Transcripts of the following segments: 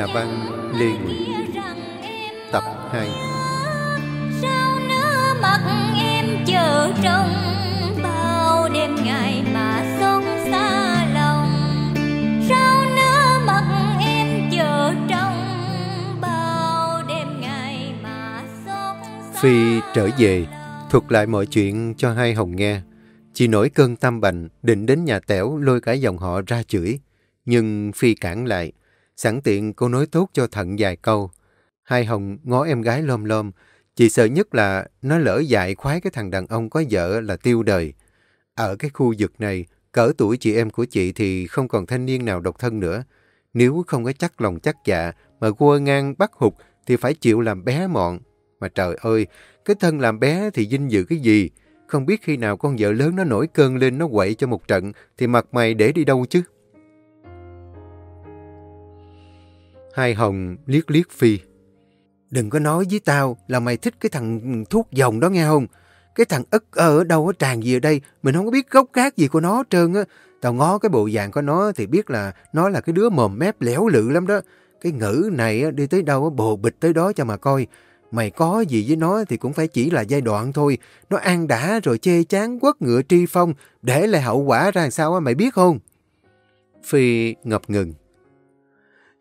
Nhà văn Lê Nguyễn Tập 2 Sao nước mắt em chờ trong bao đêm ngày mà sống xa lòng. Sao nước mắt em chờ trong bao đêm ngày mà sống xa Phi trở về Thuật lại mọi chuyện cho hai Hồng nghe. Chị nổi cơn tâm bệnh Định đến nhà tẻo lôi cả dòng họ ra chửi. Nhưng Phi cản lại Sẵn tiện cô nói tốt cho thận vài câu Hai Hồng ngó em gái lom lom Chị sợ nhất là nó lỡ dại khoái cái thằng đàn ông có vợ là tiêu đời. Ở cái khu vực này, cỡ tuổi chị em của chị thì không còn thanh niên nào độc thân nữa. Nếu không có chắc lòng chắc dạ mà quơ ngang bắt hụt thì phải chịu làm bé mọn. Mà trời ơi, cái thân làm bé thì dinh dự cái gì? Không biết khi nào con vợ lớn nó nổi cơn lên nó quậy cho một trận thì mặt mày để đi đâu chứ? Hai Hồng liếc liếc Phi. Đừng có nói với tao là mày thích cái thằng thuốc dòng đó nghe không? Cái thằng ức ở đâu ở tràn gì ở đây, mình không có biết gốc gác gì của nó hết trơn á. Tao ngó cái bộ dạng của nó thì biết là nó là cái đứa mồm mép lẻo lự lắm đó. Cái ngữ này đi tới đâu bồ bịch tới đó cho mà coi. Mày có gì với nó thì cũng phải chỉ là giai đoạn thôi. Nó ăn đã rồi chê chán quất ngựa tri phong, để lại hậu quả ra sao á, mày biết không? Phi ngập ngừng.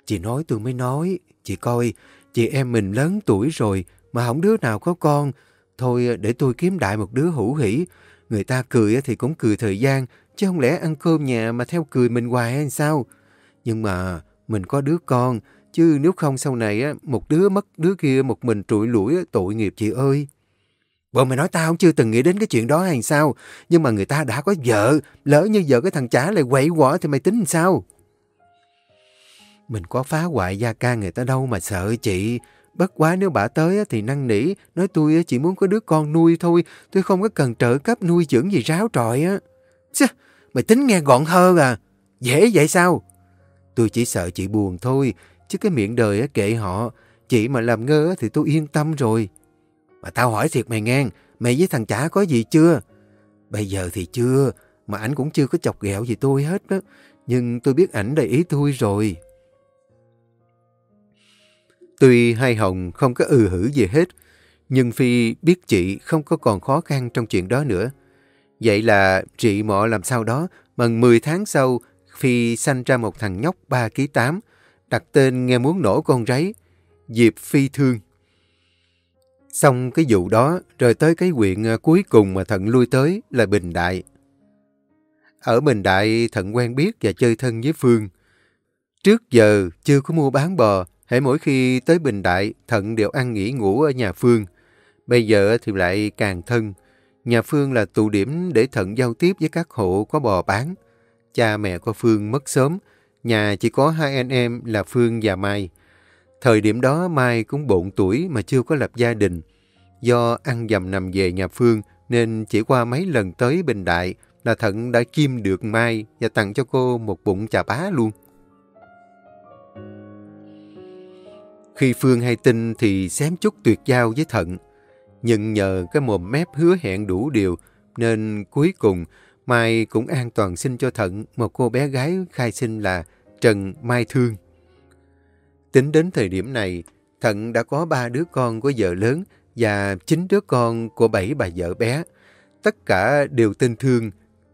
Chị nói tôi mới nói, chị coi, chị em mình lớn tuổi rồi mà không đứa nào có con. Thôi ờ, để tôi kiếm đại một đứa hữu hỷ. Người ta cười thì cũng cười thời gian, chứ không lẽ ăn cơm nhà mà theo cười mình hoài hay sao? Nhưng mà mình có đứa con, chứ nếu không sau này á, một đứa mất đứa kia một mình trụi lũi tội nghiệp chị ơi. Bộ mày nói tao không chưa từng nghĩ đến cái chuyện đó hay sao? Nhưng mà người ta đã có vợ, lỡ như vợ cái thằng chả lại quậy quả thì mày tính làm sao? Mình có phá hoại gia ca người ta đâu mà sợ chị. Bất quá nếu bà tới thì năn nỉ, nói tôi chỉ muốn có đứa con nuôi thôi, tôi không có cần trợ cấp nuôi dưỡng gì ráo trọi á. Chứ, mày tính nghe gọn hơn à? Dễ vậy sao? Tôi chỉ sợ chị buồn thôi, chứ cái miệng đời kệ họ. Chị mà làm ngơ thì tôi yên tâm rồi. Mà tao hỏi thiệt mày nghe, mày với thằng chả có gì chưa? Bây giờ thì chưa, mà ảnh cũng chưa có chọc ghẹo gì tôi hết đó. Nhưng tôi biết ảnh đầy ý tôi rồi. Tuy hai Hồng không có ừ hử gì hết, nhưng Phi biết chị không có còn khó khăn trong chuyện đó nữa. Vậy là chị mọ làm sao đó, bằng 10 tháng sau, Phi sanh ra một thằng nhóc 3 ký 8, đặt tên nghe muốn nổ con ráy, Diệp Phi Thương. Xong cái vụ đó, rồi tới cái quyện ờ, cuối cùng mà Thận lui tới là Bình Đại. Ở Bình Đại, Thận quen biết và chơi thân với Phương. Trước giờ chưa có mua bán bò, Hễ mỗi khi tới Bình Đại, Thận đều ăn nghỉ ngủ ở nhà Phương. Bây giờ thì lại càng thân. Nhà Phương là tụ điểm để Thận giao tiếp với các hộ có bò bán. Cha mẹ của Phương mất sớm. Nhà chỉ có hai anh em là Phương và Mai. Thời điểm đó Mai cũng bộn tuổi mà chưa có lập gia đình. Do ăn dầm nằm về nhà Phương nên chỉ qua mấy lần tới Bình Đại là Thận đã kim được Mai và tặng cho cô một bụng chà bá luôn. Khi Phương hay tin thì xém chút tuyệt giao với Thận. Nhưng nhờ cái mồm mép hứa hẹn đủ điều nên cuối cùng Mai cũng an toàn sinh cho Thận một cô bé gái khai sinh là Trần Mai Thương. Tính đến thời điểm này, Thận đã có ba đứa con của vợ lớn và chín đứa con của bảy bà vợ bé. Tất cả đều tên Thương,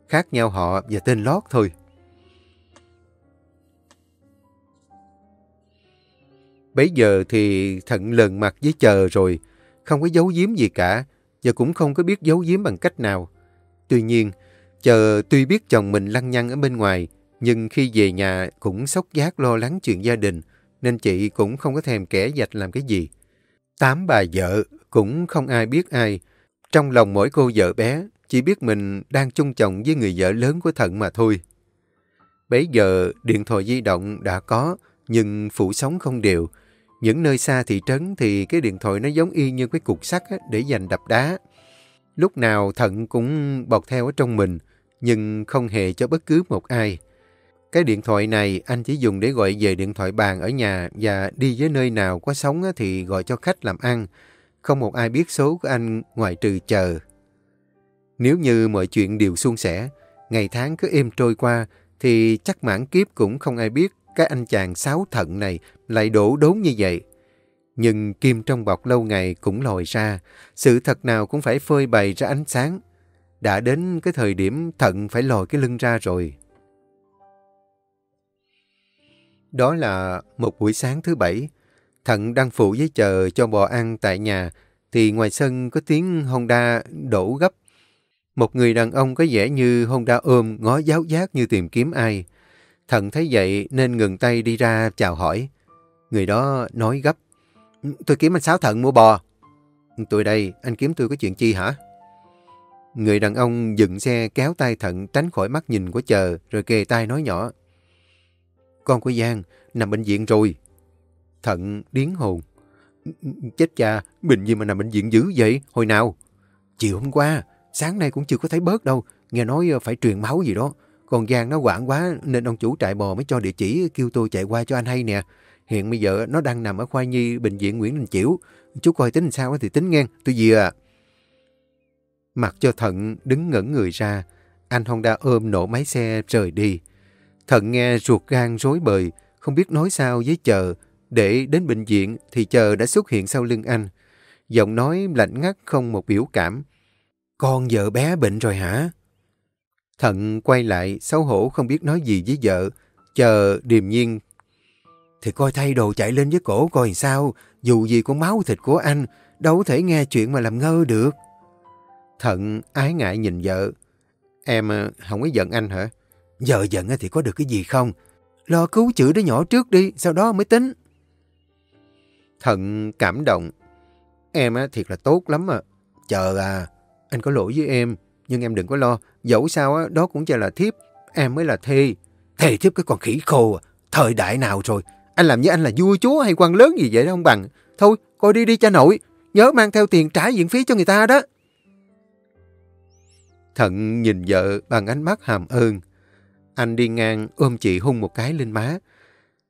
khác nhau họ và tên lót thôi. Bấy giờ thì thận lần mặt với chờ rồi, không có giấu giếm gì cả, và cũng không có biết giấu giếm bằng cách nào. Tuy nhiên, chờ tuy biết chồng mình lăng nhăng ở bên ngoài, nhưng khi về nhà cũng sốc giác lo lắng chuyện gia đình, nên chị cũng không có thèm kẻ dạch làm cái gì. Tám bà vợ cũng không ai biết ai. Trong lòng mỗi cô vợ bé, chỉ biết mình đang chung chồng với người vợ lớn của Thận mà thôi. Bấy giờ điện thoại di động đã có, nhưng phủ sóng không đều, những nơi xa thị trấn thì cái điện thoại nó giống y như cái cục sắt để dành đập đá. Lúc nào thận cũng bọc theo ở trong mình, nhưng không hề cho bất cứ một ai. Cái điện thoại này anh chỉ dùng để gọi về điện thoại bàn ở nhà và đi với nơi nào có sóng thì gọi cho khách làm ăn. Không một ai biết số của anh ngoài trừ chờ. Nếu như mọi chuyện đều suôn sẻ, ngày tháng cứ êm trôi qua, thì chắc mãn kiếp cũng không ai biết cái anh chàng sáu thận này lại đổ đốn như vậy. Nhưng kim trong bọc lâu ngày cũng lòi ra, sự thật nào cũng phải phơi bày ra ánh sáng. Đã đến cái thời điểm thận phải lòi cái lưng ra rồi. Đó là một buổi sáng thứ bảy. Thận đang phụ với chờ cho bò ăn tại nhà, thì ngoài sân có tiếng Honda đổ gấp. Một người đàn ông có vẻ như Honda ôm ngó giáo giác như tìm kiếm ai. Thận thấy vậy nên ngừng tay đi ra chào hỏi. Người đó nói gấp. Ừ, tôi kiếm anh Sáu Thận mua bò. Tôi đây, anh kiếm tôi có chuyện chi hả? Người đàn ông dừng xe kéo tay Thận tránh khỏi mắt nhìn của chờ rồi kề tay nói nhỏ. Con của Giang nằm bệnh viện rồi. Thận điến hồn. Ừ, chết cha, mình gì mà nằm bệnh viện dữ vậy? Hồi nào? Chiều hôm qua, sáng nay cũng chưa có thấy bớt đâu. Nghe nói ờ, phải truyền máu gì đó. Còn Giang nó quảng quá nên ông chủ trại bò mới cho địa chỉ kêu tôi chạy qua cho anh hay nè. Hiện bây giờ nó đang nằm ở khoa nhi bệnh viện Nguyễn Đình Chiểu. Chú coi tính sao thì tính nghe. Tôi gì à. Mặc cho Thận đứng ngẩn người ra. Anh Honda ôm nổ máy xe rời đi. Thận nghe ruột gan rối bời, không biết nói sao với chờ. Để đến bệnh viện thì chờ đã xuất hiện sau lưng anh. Giọng nói lạnh ngắt không một biểu cảm. Con vợ bé bệnh rồi hả? Thận quay lại, xấu hổ không biết nói gì với vợ. Chờ điềm nhiên. Thì coi thay đồ chạy lên với cổ coi sao. Dù gì cũng máu thịt của anh, đâu thể nghe chuyện mà làm ngơ được. Thận ái ngại nhìn vợ. Em ờ, không có giận anh hả? Giờ giận thì có được cái gì không? Lo cứu chữa đứa nhỏ trước đi, sau đó mới tính. Thận cảm động. Em thiệt là tốt lắm à. Chờ à, anh có lỗi với em, nhưng em đừng có lo. Dẫu sao đó cũng chỉ là thiếp, em mới là thê. Thê thiếp cái con khỉ khô à. Thời đại nào rồi? Anh làm như anh là vua chúa hay quan lớn gì vậy đó không bằng. Thôi, coi đi đi cha nội. Nhớ mang theo tiền trả viện phí cho người ta đó. Thận nhìn vợ bằng ánh mắt hàm ơn. Anh đi ngang ôm chị hung một cái lên má.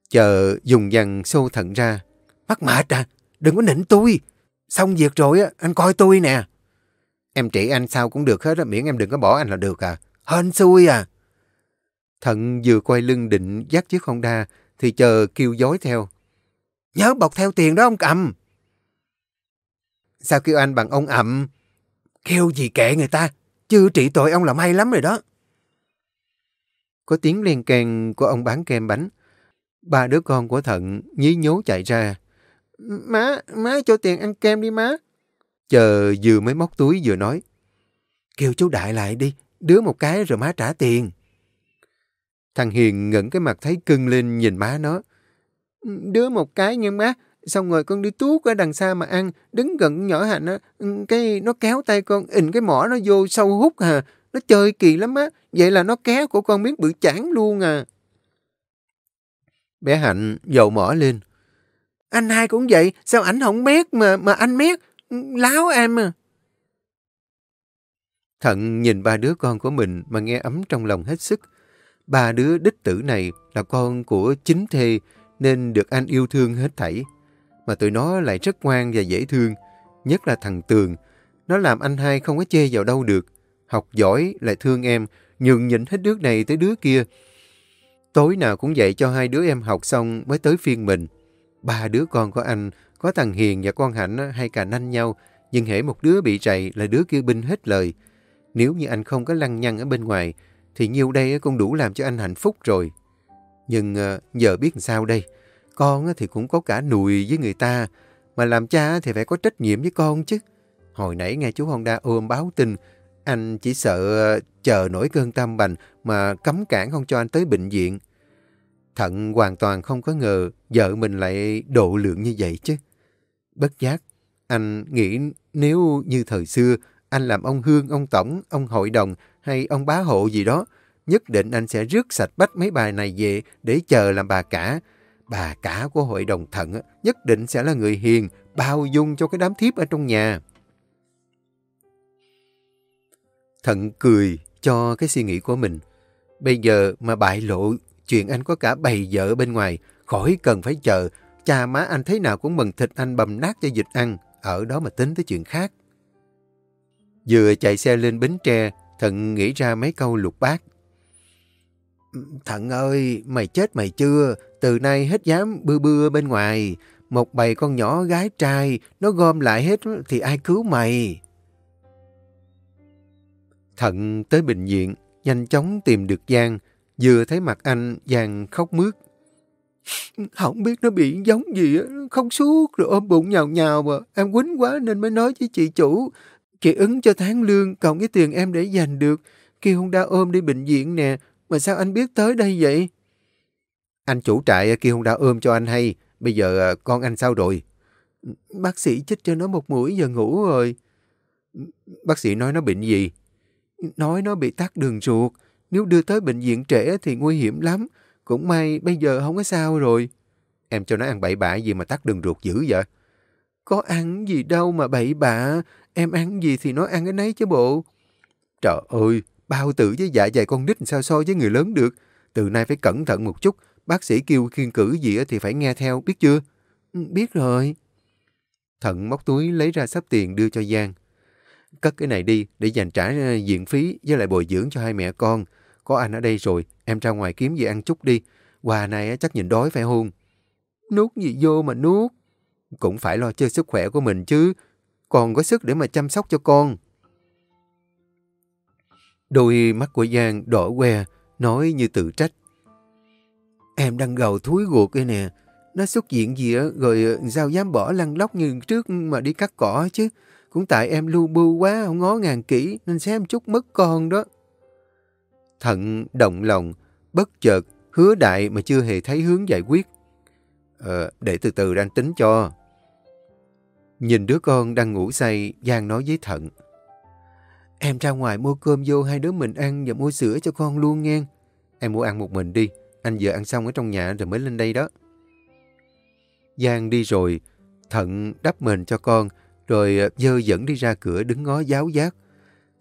Chờ dùng dằn xô thận ra. Mắc mệt à, đừng có nịnh tôi. Xong việc rồi á, anh coi tôi nè. Em trị anh sao cũng được hết á, miễn em đừng có bỏ anh là được à. Hên xui à. Thận vừa quay lưng định dắt chiếc Honda thì chờ kêu dối theo. Nhớ bọc theo tiền đó ông cầm. Sao kêu anh bằng ông ậm? Kêu gì kệ người ta, chưa trị tội ông là may lắm rồi đó. Có tiếng len kèn của ông bán kem bánh. Ba đứa con của Thận nhí nhố chạy ra. Má, má cho tiền ăn kem đi má. Chờ vừa mới móc túi vừa nói. Kêu chú Đại lại đi, đứa một cái rồi má trả tiền. Thằng Hiền ngẩng cái mặt thấy cưng lên nhìn má nó. Đứa một cái nha má, xong rồi con đi tuốt ở đằng xa mà ăn, đứng gần nhỏ hạnh á, cái nó kéo tay con, ịnh cái mỏ nó vô sâu hút hà, nó chơi kỳ lắm á, vậy là nó kéo của con miếng bự chán luôn à. Bé Hạnh dầu mỏ lên. Anh hai cũng vậy, sao ảnh không mét mà mà anh mét, láo em à. Thận nhìn ba đứa con của mình mà nghe ấm trong lòng hết sức. Ba đứa đích tử này là con của chính thê nên được anh yêu thương hết thảy. Mà tụi nó lại rất ngoan và dễ thương, nhất là thằng Tường. Nó làm anh hai không có chê vào đâu được. Học giỏi lại thương em, nhường nhịn hết đứa này tới đứa kia. Tối nào cũng dạy cho hai đứa em học xong mới tới phiên mình. Ba đứa con của anh, có thằng Hiền và con Hạnh hay cà nanh nhau, nhưng hễ một đứa bị rầy là đứa kia binh hết lời. Nếu như anh không có lăng nhăng ở bên ngoài, thì nhiêu đây cũng đủ làm cho anh hạnh phúc rồi. Nhưng ờ, giờ biết sao đây? Con thì cũng có cả nùi với người ta, mà làm cha thì phải có trách nhiệm với con chứ. Hồi nãy nghe chú Honda ôm báo tin, anh chỉ sợ ờ, chờ nổi cơn tâm bành mà cấm cản không cho anh tới bệnh viện. Thận hoàn toàn không có ngờ vợ mình lại độ lượng như vậy chứ. Bất giác, anh nghĩ nếu như thời xưa anh làm ông Hương, ông Tổng, ông Hội đồng hay ông bá hộ gì đó, nhất định anh sẽ rước sạch bách mấy bài này về để chờ làm bà cả. Bà cả của hội đồng thận nhất định sẽ là người hiền, bao dung cho cái đám thiếp ở trong nhà. Thận cười cho cái suy nghĩ của mình. Bây giờ mà bại lộ chuyện anh có cả bầy vợ bên ngoài, khỏi cần phải chờ. Cha má anh thế nào cũng mừng thịt anh bầm nát cho dịch ăn. Ở đó mà tính tới chuyện khác. Vừa chạy xe lên Bến Tre, Thận nghĩ ra mấy câu lục bát. Thận ơi, mày chết mày chưa? Từ nay hết dám bưa bưa bên ngoài. Một bầy con nhỏ gái trai, nó gom lại hết thì ai cứu mày? Thận tới bệnh viện, nhanh chóng tìm được Giang. Vừa thấy mặt anh, Giang khóc mướt. Không biết nó bị giống gì, không suốt rồi ôm bụng nhào nhào mà. Em quýnh quá nên mới nói với chị chủ. Chị ứng cho tháng lương, cộng cái tiền em để dành được. Kêu Honda ôm đi bệnh viện nè, mà sao anh biết tới đây vậy? Anh chủ trại kêu Honda ôm cho anh hay, bây giờ à, con anh sao rồi? Bác sĩ chích cho nó một mũi giờ ngủ rồi. Bác sĩ nói nó bệnh gì? Nói nó bị tắc đường ruột, nếu đưa tới bệnh viện trễ thì nguy hiểm lắm. Cũng may bây giờ không có sao rồi. Em cho nó ăn bậy bạ gì mà tắt đường ruột dữ vậy? Có ăn gì đâu mà bậy bạ. Em ăn gì thì nó ăn cái nấy chứ bộ. Trời ơi, bao tử với dạ dày con nít sao so với người lớn được. Từ nay phải cẩn thận một chút. Bác sĩ kêu khiên cử gì thì phải nghe theo, biết chưa? Ừ, biết rồi. Thận móc túi lấy ra sắp tiền đưa cho Giang. Cất cái này đi để dành trả diện viện phí với lại bồi dưỡng cho hai mẹ con. Có anh ở đây rồi, em ra ngoài kiếm gì ăn chút đi. Quà này chắc nhìn đói phải hôn. Nuốt gì vô mà nuốt. Cũng phải lo chơi sức khỏe của mình chứ. Còn có sức để mà chăm sóc cho con. Đôi mắt của Giang đỏ que, nói như tự trách. Em đang gầu thúi ruột cái nè. Nó xuất diện gì á, rồi ờ, sao dám bỏ lăn lóc như trước mà đi cắt cỏ chứ. Cũng tại em lu bu quá, không ngó ngàn kỹ, nên xem chút mất con đó. Thận động lòng, bất chợt, hứa đại mà chưa hề thấy hướng giải quyết. Ờ, để từ từ đang tính cho. Nhìn đứa con đang ngủ say, Giang nói với Thận. Em ra ngoài mua cơm vô hai đứa mình ăn và mua sữa cho con luôn nghe. Em mua ăn một mình đi, anh vừa ăn xong ở trong nhà rồi mới lên đây đó. Giang đi rồi, Thận đắp mền cho con, rồi ờ, dơ dẫn đi ra cửa đứng ngó giáo giác.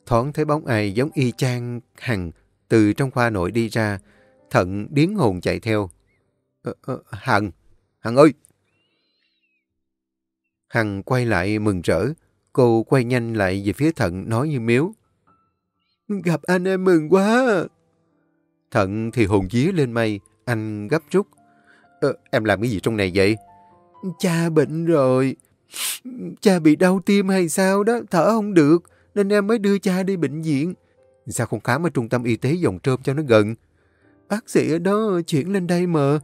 Thoáng thấy bóng ai giống y chang Hằng từ trong khoa nội đi ra, Thận điến hồn chạy theo. Ờ, ờ, Hằng, Hằng ơi! Hằng quay lại mừng rỡ, cô quay nhanh lại về phía Thận nói như miếu. Gặp anh em mừng quá! Thận thì hồn vía lên mây, anh gấp rút. Ờ, em làm cái gì trong này vậy? Cha bệnh rồi. Cha bị đau tim hay sao đó, thở không được, nên em mới đưa cha đi bệnh viện. Sao không khám ở trung tâm y tế dòng trơm cho nó gần? Bác sĩ ở đó chuyển lên đây mà.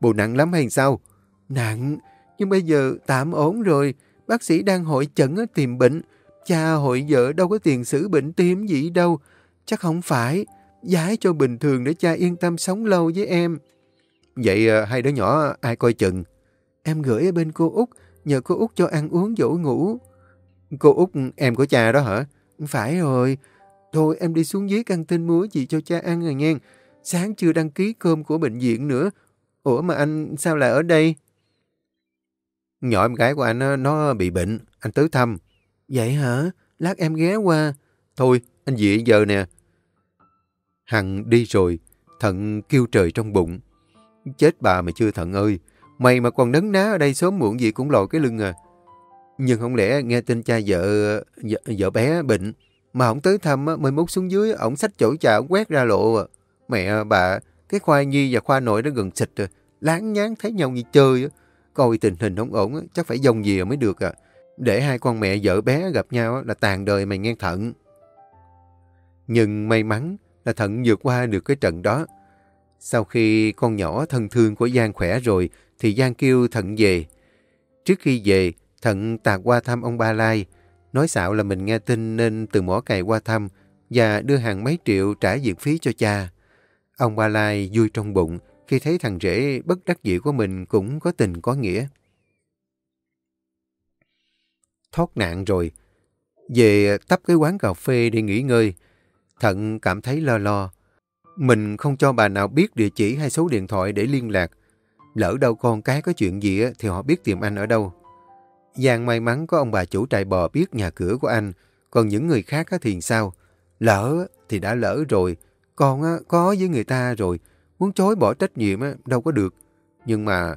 Bộ nặng lắm hay sao? Nặng, nhưng bây giờ tạm ổn rồi. Bác sĩ đang hội chẩn tìm bệnh. Cha hội vợ đâu có tiền xử bệnh tim gì đâu. Chắc không phải. Giải cho bình thường để cha yên tâm sống lâu với em. Vậy à, hai đứa nhỏ ai coi chừng? Em gửi ở bên cô Út, nhờ cô Út cho ăn uống dỗ ngủ. Cô Út em của cha đó hả? Phải rồi. Thôi em đi xuống dưới căng tin mua gì cho cha ăn rồi nghe. Sáng chưa đăng ký cơm của bệnh viện nữa. Ủa mà anh sao lại ở đây? Nhỏ em gái của anh nó bị bệnh, anh tới thăm. Vậy hả? Lát em ghé qua. Thôi, anh về giờ nè. Hằng đi rồi, thận kêu trời trong bụng. Chết bà mà chưa thận ơi, mày mà còn nấn ná ở đây sớm muộn gì cũng lòi cái lưng à. Nhưng không lẽ nghe tin cha vợ, vợ, vợ bé bệnh, mà không tới thăm mới múc xuống dưới, ổng xách chỗ chả, quét ra lộ. À. Mẹ bà, cái khoa nhi và khoa nội nó gần xịt rồi, láng nháng thấy nhau như chơi. Coi tình hình không ổn, chắc phải dòng gì mới được à. Để hai con mẹ vợ bé gặp nhau là tàn đời mày nghe thận. Nhưng may mắn là thận vượt qua được cái trận đó. Sau khi con nhỏ thân thương của Giang khỏe rồi, thì Giang kêu thận về. Trước khi về, thận tạt qua thăm ông Ba Lai, nói xạo là mình nghe tin nên từ mỏ cày qua thăm và đưa hàng mấy triệu trả viện phí cho cha. Ông Ba Lai vui trong bụng khi thấy thằng rể bất đắc dĩ của mình cũng có tình có nghĩa. Thoát nạn rồi, về tấp cái quán cà phê để nghỉ ngơi, Thận cảm thấy lo lo. Mình không cho bà nào biết địa chỉ hay số điện thoại để liên lạc. Lỡ đâu con cái có chuyện gì thì họ biết tìm anh ở đâu. Giang may mắn có ông bà chủ trại bò biết nhà cửa của anh, còn những người khác thì sao? Lỡ thì đã lỡ rồi, con có với người ta rồi, muốn chối bỏ trách nhiệm đâu có được. Nhưng mà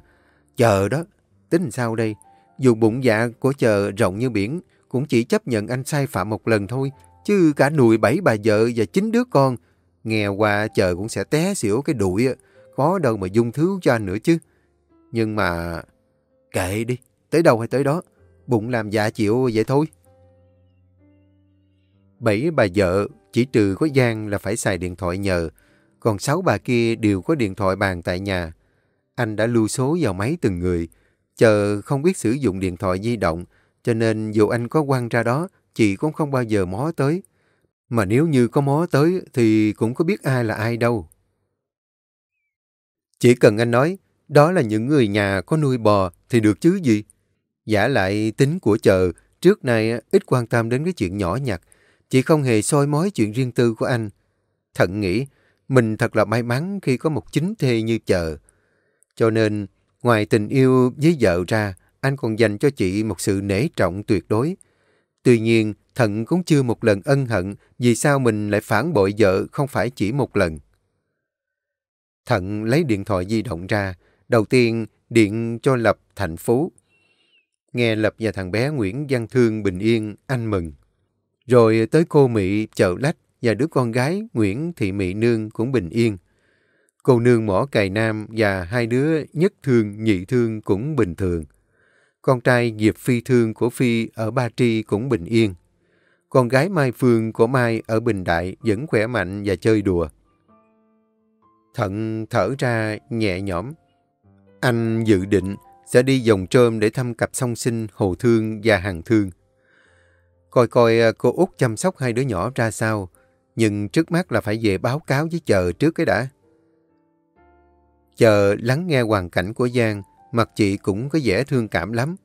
chờ đó, tính sao đây? Dù bụng dạ của chờ rộng như biển, cũng chỉ chấp nhận anh sai phạm một lần thôi, chứ cả nùi bảy bà vợ và chín đứa con. Nghèo qua chờ cũng sẽ té xỉu cái đuổi, có đâu mà dung thứ cho anh nữa chứ. Nhưng mà... Kệ đi, tới đâu hay tới đó, bụng làm dạ chịu vậy thôi. Bảy bà vợ, chỉ trừ có Giang là phải xài điện thoại nhờ, còn sáu bà kia đều có điện thoại bàn tại nhà. Anh đã lưu số vào máy từng người, chờ không biết sử dụng điện thoại di động, cho nên dù anh có quăng ra đó, chị cũng không bao giờ mó tới. Mà nếu như có mó tới thì cũng có biết ai là ai đâu. Chỉ cần anh nói, đó là những người nhà có nuôi bò thì được chứ gì. Giả lại tính của chờ, trước nay ít quan tâm đến cái chuyện nhỏ nhặt, chị không hề soi mói chuyện riêng tư của anh. Thận nghĩ, mình thật là may mắn khi có một chính thê như chờ. Cho nên, ngoài tình yêu với vợ ra, anh còn dành cho chị một sự nể trọng tuyệt đối. Tuy nhiên, Thận cũng chưa một lần ân hận vì sao mình lại phản bội vợ không phải chỉ một lần. Thận lấy điện thoại di động ra, đầu tiên điện cho Lập thành phố. Nghe Lập và thằng bé Nguyễn Văn Thương bình yên, anh mừng. Rồi tới cô Mị chợ lách và đứa con gái Nguyễn Thị Mị Nương cũng bình yên. Cô Nương mỏ cài nam và hai đứa nhất thương, nhị thương cũng bình thường. Con trai Diệp Phi Thương của Phi ở Ba Tri cũng bình yên. Con gái Mai Phương của Mai ở Bình Đại vẫn khỏe mạnh và chơi đùa. Thận thở ra nhẹ nhõm. Anh dự định sẽ đi dòng trơm để thăm cặp song sinh Hồ Thương và Hàng Thương. Coi coi à, cô út chăm sóc hai đứa nhỏ ra sao, nhưng trước mắt là phải về báo cáo với chờ trước cái đã. Chờ lắng nghe hoàn cảnh của Giang, mặt chị cũng có vẻ thương cảm lắm.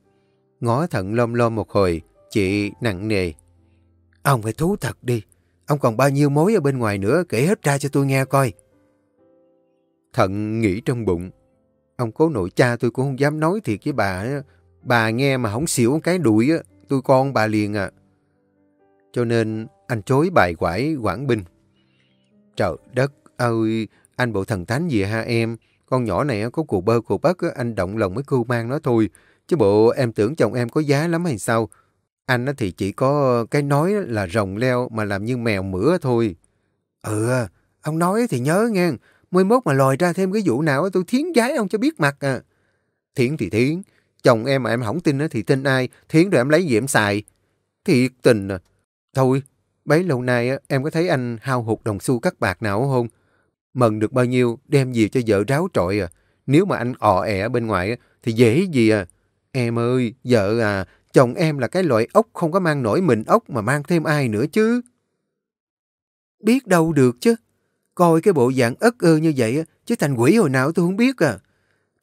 Ngó thận lom lom một hồi, chị nặng nề. Ông phải thú thật đi, ông còn bao nhiêu mối ở bên ngoài nữa kể hết ra cho tôi nghe coi. Thận nghĩ trong bụng, ông cố nội cha tôi cũng không dám nói thiệt với bà. Bà nghe mà không xỉu cái đuổi, tôi con bà liền à. Cho nên anh chối bài quải Quảng bình. Trời đất ơi, anh bộ thần thánh gì ha em? Con nhỏ này có cù bơ cù bất, anh động lòng mới cưu mang nó thôi. Chứ bộ em tưởng chồng em có giá lắm hay sao? Anh thì chỉ có cái nói là rồng leo mà làm như mèo mửa thôi. Ừ, ông nói thì nhớ nghe. Mới mốt mà lòi ra thêm cái vụ nào tôi thiến giái ông cho biết mặt à. Thiến thì thiến. Chồng em mà em không tin thì tin ai. Thiến rồi em lấy gì em xài. Thiệt tình à. Thôi, bấy lâu nay em có thấy anh hao hụt đồng xu cắt bạc nào không? Mần được bao nhiêu đem về cho vợ ráo trọi à. Nếu mà anh ọ ẹ bên ngoài thì dễ gì à. Em ơi, vợ à, chồng em là cái loại ốc không có mang nổi mình ốc mà mang thêm ai nữa chứ. Biết đâu được chứ. Coi cái bộ dạng ất ơ như vậy chứ thành quỷ hồi nào tôi không biết à.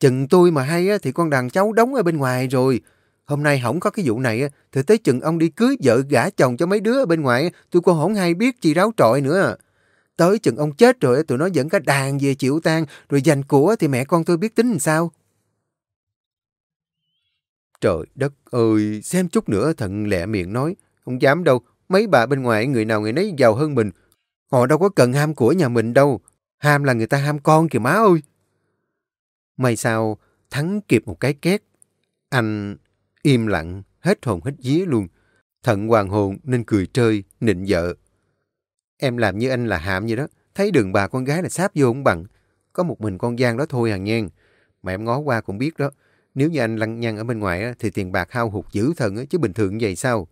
Chừng tôi mà hay thì con đàn cháu đóng ở bên ngoài rồi. Hôm nay không có cái vụ này thì tới chừng ông đi cưới vợ gả chồng cho mấy đứa ở bên ngoài tôi cũng không hay biết chi ráo trọi nữa. À. Tới chừng ông chết rồi tụi nó dẫn cả đàn về chịu tan rồi dành của thì mẹ con tôi biết tính làm sao. Trời đất ơi, xem chút nữa thận lẹ miệng nói. Không dám đâu, mấy bà bên ngoài người nào người nấy giàu hơn mình. Họ đâu có cần ham của nhà mình đâu. Ham là người ta ham con kìa má ơi. May sao, Thắng kịp một cái két. Anh im lặng, hết hồn hết vía luôn. Thận hoàng hồn nên cười trơi, nịnh vợ. Em làm như anh là hạm vậy đó. Thấy đường bà con gái là sáp vô không bằng. Có một mình con Giang đó thôi hàng nhen. Mà em ngó qua cũng biết đó. Nếu như anh lăng nhăng ở bên ngoài thì tiền bạc hao hụt dữ thần chứ bình thường vậy sao?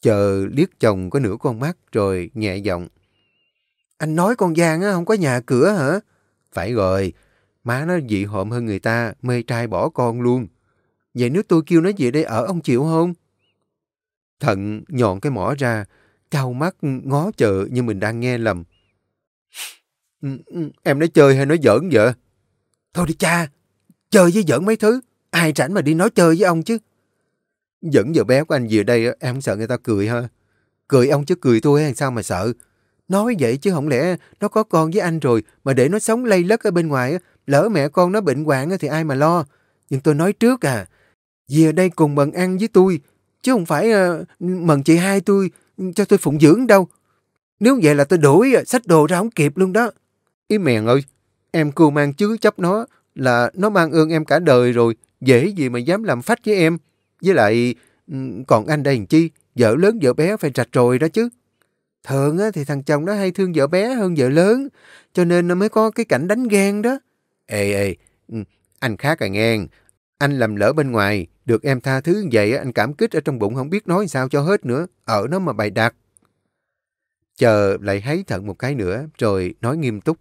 Chờ liếc chồng có nửa con mắt rồi nhẹ giọng. Anh nói con Giang á không có nhà cửa hả? Phải rồi, má nó dị hợm hơn người ta, mê trai bỏ con luôn. Vậy nếu tôi kêu nó về đây ở ông chịu không? Thận nhọn cái mỏ ra, trao mắt ngó chờ như mình đang nghe lầm. Ừ, ừ, em nói chơi hay nói giỡn vậy? Thôi đi cha, Chơi với giỡn mấy thứ, ai rảnh mà đi nói chơi với ông chứ. Dẫn giờ bé của anh về đây, em không sợ người ta cười ha. Cười ông chứ cười tôi hay sao mà sợ. Nói vậy chứ không lẽ nó có con với anh rồi mà để nó sống lây lất ở bên ngoài, lỡ mẹ con nó bệnh hoạn thì ai mà lo. Nhưng tôi nói trước à, về đây cùng mần ăn với tôi, chứ không phải ờ, uh, mần chị hai tôi cho tôi phụng dưỡng đâu. Nếu vậy là tôi đuổi, xách đồ ra không kịp luôn đó. Ý mèn ơi, em cưu mang chứ chấp nó, là nó mang ơn em cả đời rồi, dễ gì mà dám làm phách với em. Với lại, ừ, còn anh đây làm chi, vợ lớn vợ bé phải rạch rồi đó chứ. Thường á, thì thằng chồng nó hay thương vợ bé hơn vợ lớn, cho nên nó mới có cái cảnh đánh ghen đó. Ê, ê, ừ, anh khác à nghe, anh làm lỡ bên ngoài, được em tha thứ vậy anh cảm kích ở trong bụng không biết nói sao cho hết nữa, ở nó mà bày đặt. Chờ lại thấy thận một cái nữa, rồi nói nghiêm túc.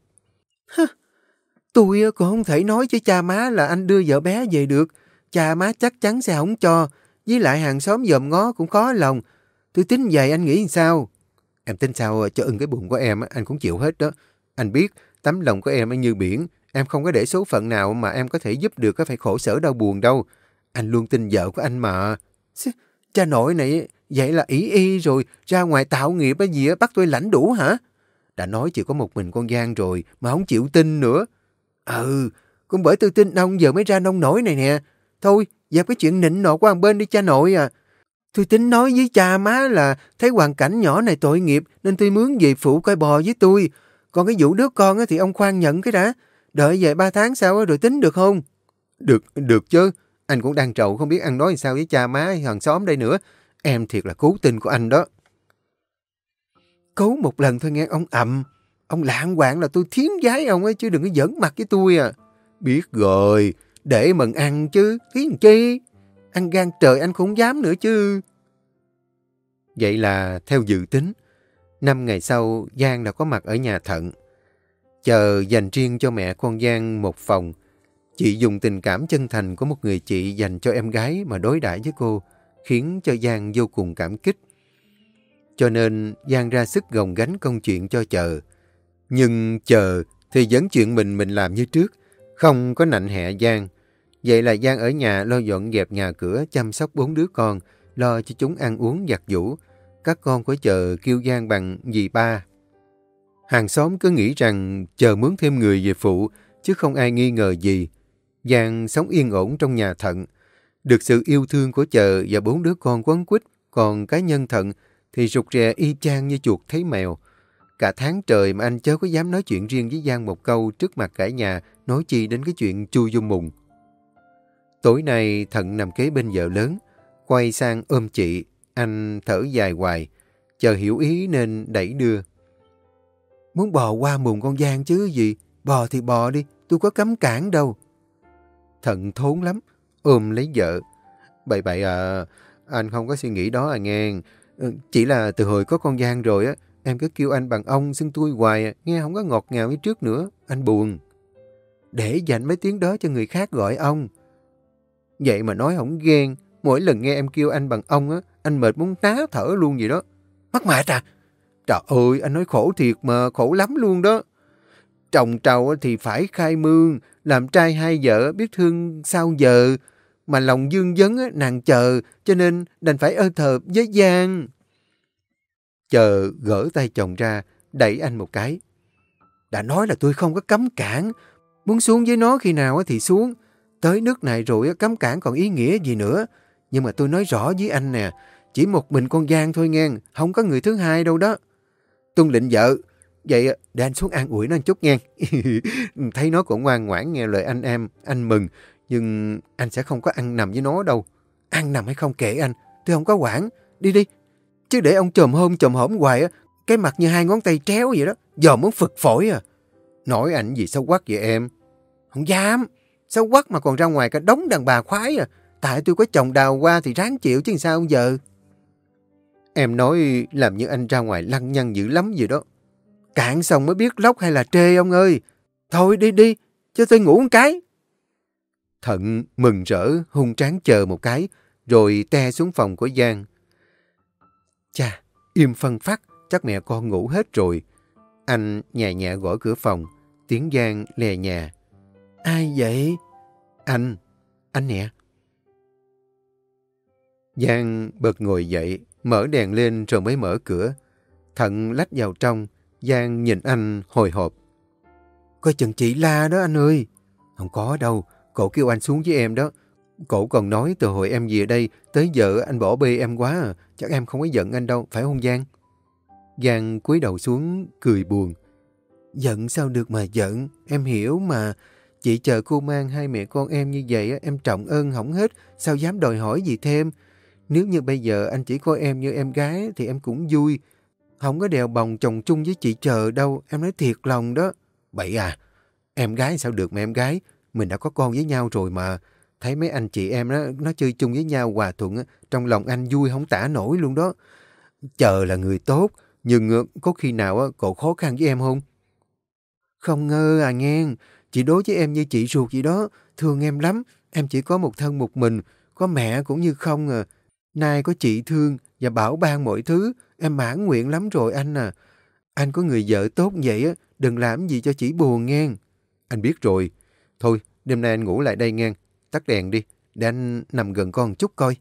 Hơ, tôi cũng không thể nói với cha má là anh đưa vợ bé về được. Cha má chắc chắn sẽ không cho, với lại hàng xóm dòm ngó cũng khó lòng. Tôi tính vậy anh nghĩ sao? Em tính sao à? cho ưng cái bụng của em, anh cũng chịu hết đó. Anh biết, tấm lòng của em như biển, em không có để số phận nào mà em có thể giúp được có phải khổ sở đau buồn đâu. Anh luôn tin vợ của anh mà. Cha nội này, vậy là ý y rồi, ra ngoài tạo nghiệp cái gì bắt tôi lãnh đủ hả? Đã nói chỉ có một mình con Giang rồi, mà không chịu tin nữa. Ừ, cũng bởi tôi tin ông giờ mới ra nông nổi này nè. Thôi, dẹp cái chuyện nịnh nọ qua bên đi cha nội à. Tôi tính nói với cha má là thấy hoàn cảnh nhỏ này tội nghiệp nên tôi mướn về phụ coi bò với tôi. Còn cái vụ đứa con thì ông khoan nhận cái đã. Đợi về ba tháng sau rồi tính được không? Được, được chứ. Anh cũng đang trầu không biết ăn nói sao với cha má hay hàng xóm đây nữa. Em thiệt là cứu tình của anh đó. Cứu một lần thôi nghe ông ậm. Ông lạng quạng là tôi thiến giái ông ấy chứ đừng có giỡn mặt với tôi à. Biết rồi, để mừng ăn chứ, thiến chi. Ăn gan trời anh không dám nữa chứ. Vậy là theo dự tính, năm ngày sau Giang đã có mặt ở nhà Thận. Chờ dành riêng cho mẹ con Giang một phòng. Chị dùng tình cảm chân thành của một người chị dành cho em gái mà đối đãi với cô, khiến cho Giang vô cùng cảm kích. Cho nên Giang ra sức gồng gánh công chuyện cho chờ. Nhưng chờ thì vẫn chuyện mình mình làm như trước, không có nạnh hẹ Giang. Vậy là Giang ở nhà lo dọn dẹp nhà cửa, chăm sóc bốn đứa con, lo cho chúng ăn uống giặt giũ. Các con của chờ kêu Giang bằng dì ba. Hàng xóm cứ nghĩ rằng chờ mướn thêm người về phụ, chứ không ai nghi ngờ gì. Giang sống yên ổn trong nhà thận. Được sự yêu thương của chờ và bốn đứa con quấn quýt, còn cá nhân thận thì rụt rè y chang như chuột thấy mèo. Cả tháng trời mà anh chớ có dám nói chuyện riêng với Giang một câu trước mặt cả nhà, nói chi đến cái chuyện chui vô mùng. Tối nay Thận nằm kế bên vợ lớn, quay sang ôm chị, anh thở dài hoài, chờ hiểu ý nên đẩy đưa. Muốn bò qua mùng con Giang chứ gì, bò thì bò đi, tôi có cấm cản đâu. Thận thốn lắm, ôm lấy vợ. Bậy bậy à, anh không có suy nghĩ đó à nghe. Ừ, chỉ là từ hồi có con Giang rồi á, em cứ kêu anh bằng ông xưng tôi hoài à, nghe không có ngọt ngào như trước nữa, anh buồn. Để dành mấy tiếng đó cho người khác gọi ông. Vậy mà nói không ghen, mỗi lần nghe em kêu anh bằng ông á, anh mệt muốn tá thở luôn vậy đó. Mắc mệt à? Trời ơi, anh nói khổ thiệt mà, khổ lắm luôn đó. Trồng trầu thì phải khai mương, làm trai hai vợ biết thương sao giờ, mà lòng dương vấn nàng chờ, cho nên đành phải ơ thờ với Giang. Chờ gỡ tay chồng ra, đẩy anh một cái. Đã nói là tôi không có cấm cản, muốn xuống với nó khi nào thì xuống. Tới nước này rồi cấm cản còn ý nghĩa gì nữa. Nhưng mà tôi nói rõ với anh nè, chỉ một mình con Giang thôi nghe, không có người thứ hai đâu đó. Tuân lệnh vợ, vậy à, để anh xuống an ủi nó chút nghe. Thấy nó cũng ngoan ngoãn nghe lời anh em, anh mừng, nhưng anh sẽ không có ăn nằm với nó đâu. Ăn nằm hay không kể anh, tôi không có quản. Đi đi. Chứ để ông chồm hôm chồm hổm hoài á, cái mặt như hai ngón tay tréo vậy đó, giờ muốn phực phổi à. Nói ảnh gì xấu quắc vậy em? Không dám. Xấu quắc mà còn ra ngoài cả đống đàn bà khoái à. Tại tôi có chồng đào qua thì ráng chịu chứ sao giờ. Em nói làm như anh ra ngoài lăng nhăng dữ lắm vậy đó. Cạn xong mới biết lóc hay là trê ông ơi. Thôi đi đi, cho tôi ngủ một cái. Thận mừng rỡ, hung tráng chờ một cái, rồi te xuống phòng của Giang. Chà, im phân phát, chắc mẹ con ngủ hết rồi. Anh nhẹ nhẹ gõ cửa phòng, tiếng Giang lè nhà. Ai vậy? Anh, anh nè. Giang bật ngồi dậy, mở đèn lên rồi mới mở cửa. Thận lách vào trong, Giang nhìn anh hồi hộp. Coi chừng chị la đó anh ơi. Không có đâu, cậu kêu anh xuống với em đó. Cậu còn nói từ hồi em về đây, tới giờ anh bỏ bê em quá à. Chắc em không có giận anh đâu, phải không Giang? Giang cúi đầu xuống, cười buồn. Giận sao được mà giận, em hiểu mà. Chị chờ cô mang hai mẹ con em như vậy, em trọng ơn hỏng hết, sao dám đòi hỏi gì thêm. Nếu như bây giờ anh chỉ coi em như em gái thì em cũng vui. Không có đèo bồng chồng chung với chị chờ đâu, em nói thiệt lòng đó. Bậy à, em gái sao được mà em gái, mình đã có con với nhau rồi mà. Thấy mấy anh chị em đó, nó chơi chung với nhau hòa thuận, trong lòng anh vui không tả nổi luôn đó. Chờ là người tốt, nhưng ờ, có khi nào cậu khó khăn với em không? Không ngơ à nghe, chị đối với em như chị ruột gì đó, thương em lắm. Em chỉ có một thân một mình, có mẹ cũng như không à. Nay có chị thương và bảo ban mọi thứ, em mãn nguyện lắm rồi anh à. Anh có người vợ tốt vậy á, đừng làm gì cho chị buồn nghe. Anh biết rồi. Thôi, đêm nay anh ngủ lại đây nghe. Tắt đèn đi, để anh nằm gần con chút coi.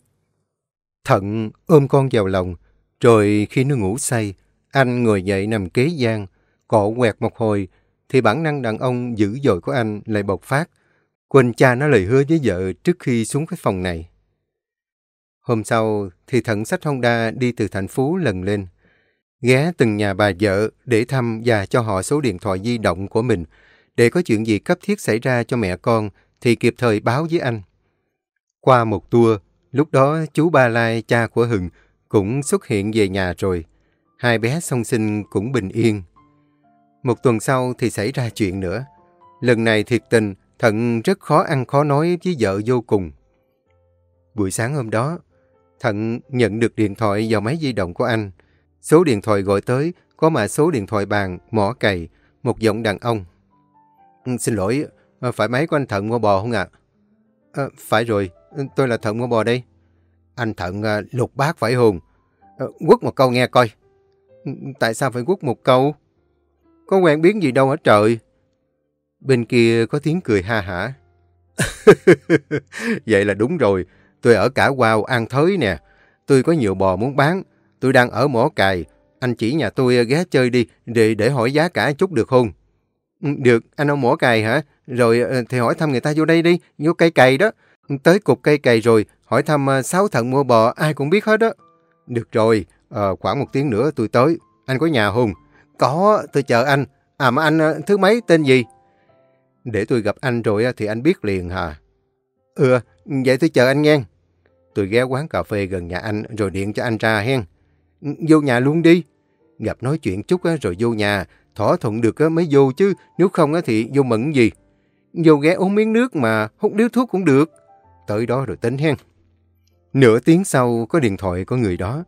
Thận ôm con vào lòng, rồi khi nó ngủ say, anh ngồi dậy nằm kế gian, cọ quẹt một hồi, thì bản năng đàn ông dữ dội của anh lại bộc phát. Quên cha nó lời hứa với vợ trước khi xuống cái phòng này. Hôm sau thì thận sách Honda đi từ thành phố lần lên. Ghé từng nhà bà vợ để thăm và cho họ số điện thoại di động của mình để có chuyện gì cấp thiết xảy ra cho mẹ con thì kịp thời báo với anh. Qua một tour, lúc đó chú Ba Lai, cha của Hừng, cũng xuất hiện về nhà rồi. Hai bé song sinh cũng bình yên. Một tuần sau thì xảy ra chuyện nữa. Lần này thiệt tình, Thận rất khó ăn khó nói với vợ vô cùng. Buổi sáng hôm đó, Thận nhận được điện thoại vào máy di động của anh. Số điện thoại gọi tới có mã số điện thoại bàn, mỏ cày, một giọng đàn ông. Ừ, xin lỗi, ờ, phải máy của anh Thận mua bò không ạ? À? phải rồi, ừ, tôi là Thận mua bò đây. Anh Thận ờ, lục bát phải hùng À, quất một câu nghe coi. Ừ, tại sao phải quất một câu? Có quen biết gì đâu hả trời? Bên kia có tiếng cười ha hả. Vậy là đúng rồi. Tôi ở cả Wow, An Thới nè. Tôi có nhiều bò muốn bán. Tôi đang ở mỏ cài. Anh chỉ nhà tôi ghé chơi đi để, để hỏi giá cả chút được không? Ừ, được, anh ông mỏ cài hả? Rồi ờ, thì hỏi thăm người ta vô đây đi, vô cây cày đó. Tới cục cây cày rồi, hỏi thăm ờ, sáu thận mua bò, ai cũng biết hết đó. Được rồi, à, khoảng một tiếng nữa tôi tới. Anh có nhà không? Có, tôi chờ anh. À mà anh à, thứ mấy tên gì? Để tôi gặp anh rồi thì anh biết liền hả? Ừ, vậy tôi chờ anh nghe. Tôi ghé quán cà phê gần nhà anh rồi điện cho anh ra hen. Ừ, vô nhà luôn đi. Gặp nói chuyện chút rồi vô nhà. Thỏa thuận được mới vô chứ. Nếu không thì vô mẫn gì. Vô ghé uống miếng nước mà hút điếu thuốc cũng được. Tới đó rồi tính hen. Nửa tiếng sau có điện thoại của người đó.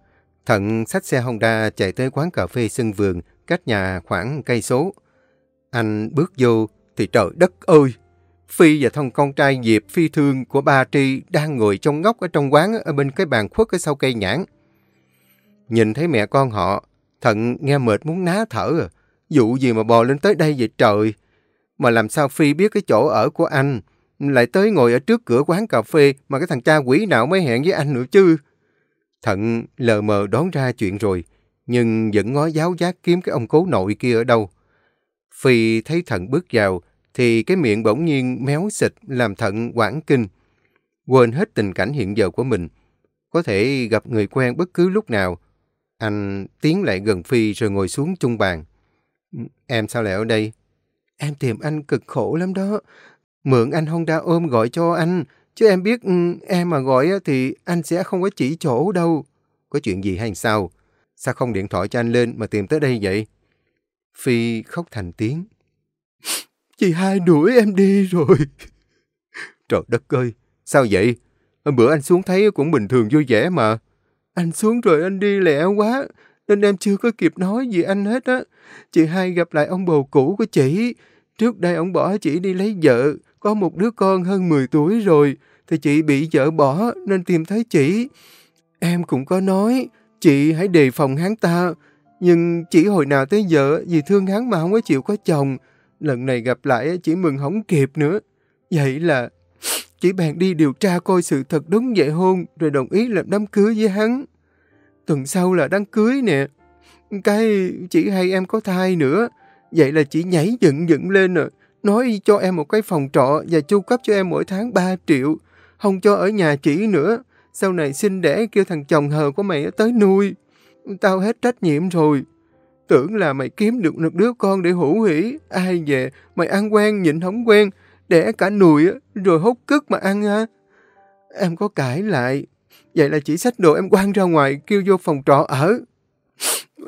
Thận xách xe Honda chạy tới quán cà phê sân vườn cách nhà khoảng cây số. Anh bước vô thì trời đất ơi! Phi và thân con trai Diệp phi thương của ba Tri đang ngồi trong ngóc ở trong quán ở bên cái bàn khuất ở sau cây nhãn. Nhìn thấy mẹ con họ, thận nghe mệt muốn ná thở à. Dụ gì mà bò lên tới đây vậy trời? Mà làm sao Phi biết cái chỗ ở của anh? Lại tới ngồi ở trước cửa quán cà phê mà cái thằng cha quỷ nào mới hẹn với anh nữa chứ? Thận lờ mờ đón ra chuyện rồi, nhưng vẫn ngó giáo giác kiếm cái ông cố nội kia ở đâu. Phi thấy thận bước vào, thì cái miệng bỗng nhiên méo xịt làm thận quảng kinh. Quên hết tình cảnh hiện giờ của mình. Có thể gặp người quen bất cứ lúc nào. Anh tiến lại gần Phi rồi ngồi xuống chung bàn. Ừ, em sao lại ở đây? Em tìm anh cực khổ lắm đó. Mượn anh Honda ôm gọi cho anh. Chứ em biết ừ, em mà gọi thì anh sẽ không có chỉ chỗ đâu. Có chuyện gì hay sao? Sao không điện thoại cho anh lên mà tìm tới đây vậy? Phi khóc thành tiếng. Chị hai đuổi em đi rồi. Trời đất ơi, sao vậy? Hôm bữa anh xuống thấy cũng bình thường vui vẻ mà. Anh xuống rồi anh đi lẹ quá, nên em chưa có kịp nói gì anh hết á. Chị hai gặp lại ông bầu cũ của chị. Trước đây ông bỏ chị đi lấy vợ, có một đứa con hơn 10 tuổi rồi, thì chị bị vợ bỏ nên tìm thấy chị. Em cũng có nói, chị hãy đề phòng hắn ta, nhưng chỉ hồi nào tới giờ vì thương hắn mà không có chịu có chồng, Lần này gặp lại chỉ mừng không kịp nữa. Vậy là chỉ bạn đi điều tra coi sự thật đúng vậy hôn rồi đồng ý làm đám cưới với hắn. Tuần sau là đám cưới nè. Cái chỉ hay em có thai nữa. Vậy là chỉ nhảy dựng dựng lên rồi. Nói cho em một cái phòng trọ và chu cấp cho em mỗi tháng 3 triệu. Không cho ở nhà chỉ nữa. Sau này xin đẻ kêu thằng chồng hờ của mày tới nuôi. Tao hết trách nhiệm rồi. Tưởng là mày kiếm được một đứa con để hữu hỷ. Ai về, mày ăn quen, nhịn không quen. Đẻ cả nùi rồi hốt cức mà ăn ha. Em có cãi lại. Vậy là chỉ xách đồ em quăng ra ngoài, kêu vô phòng trọ ở.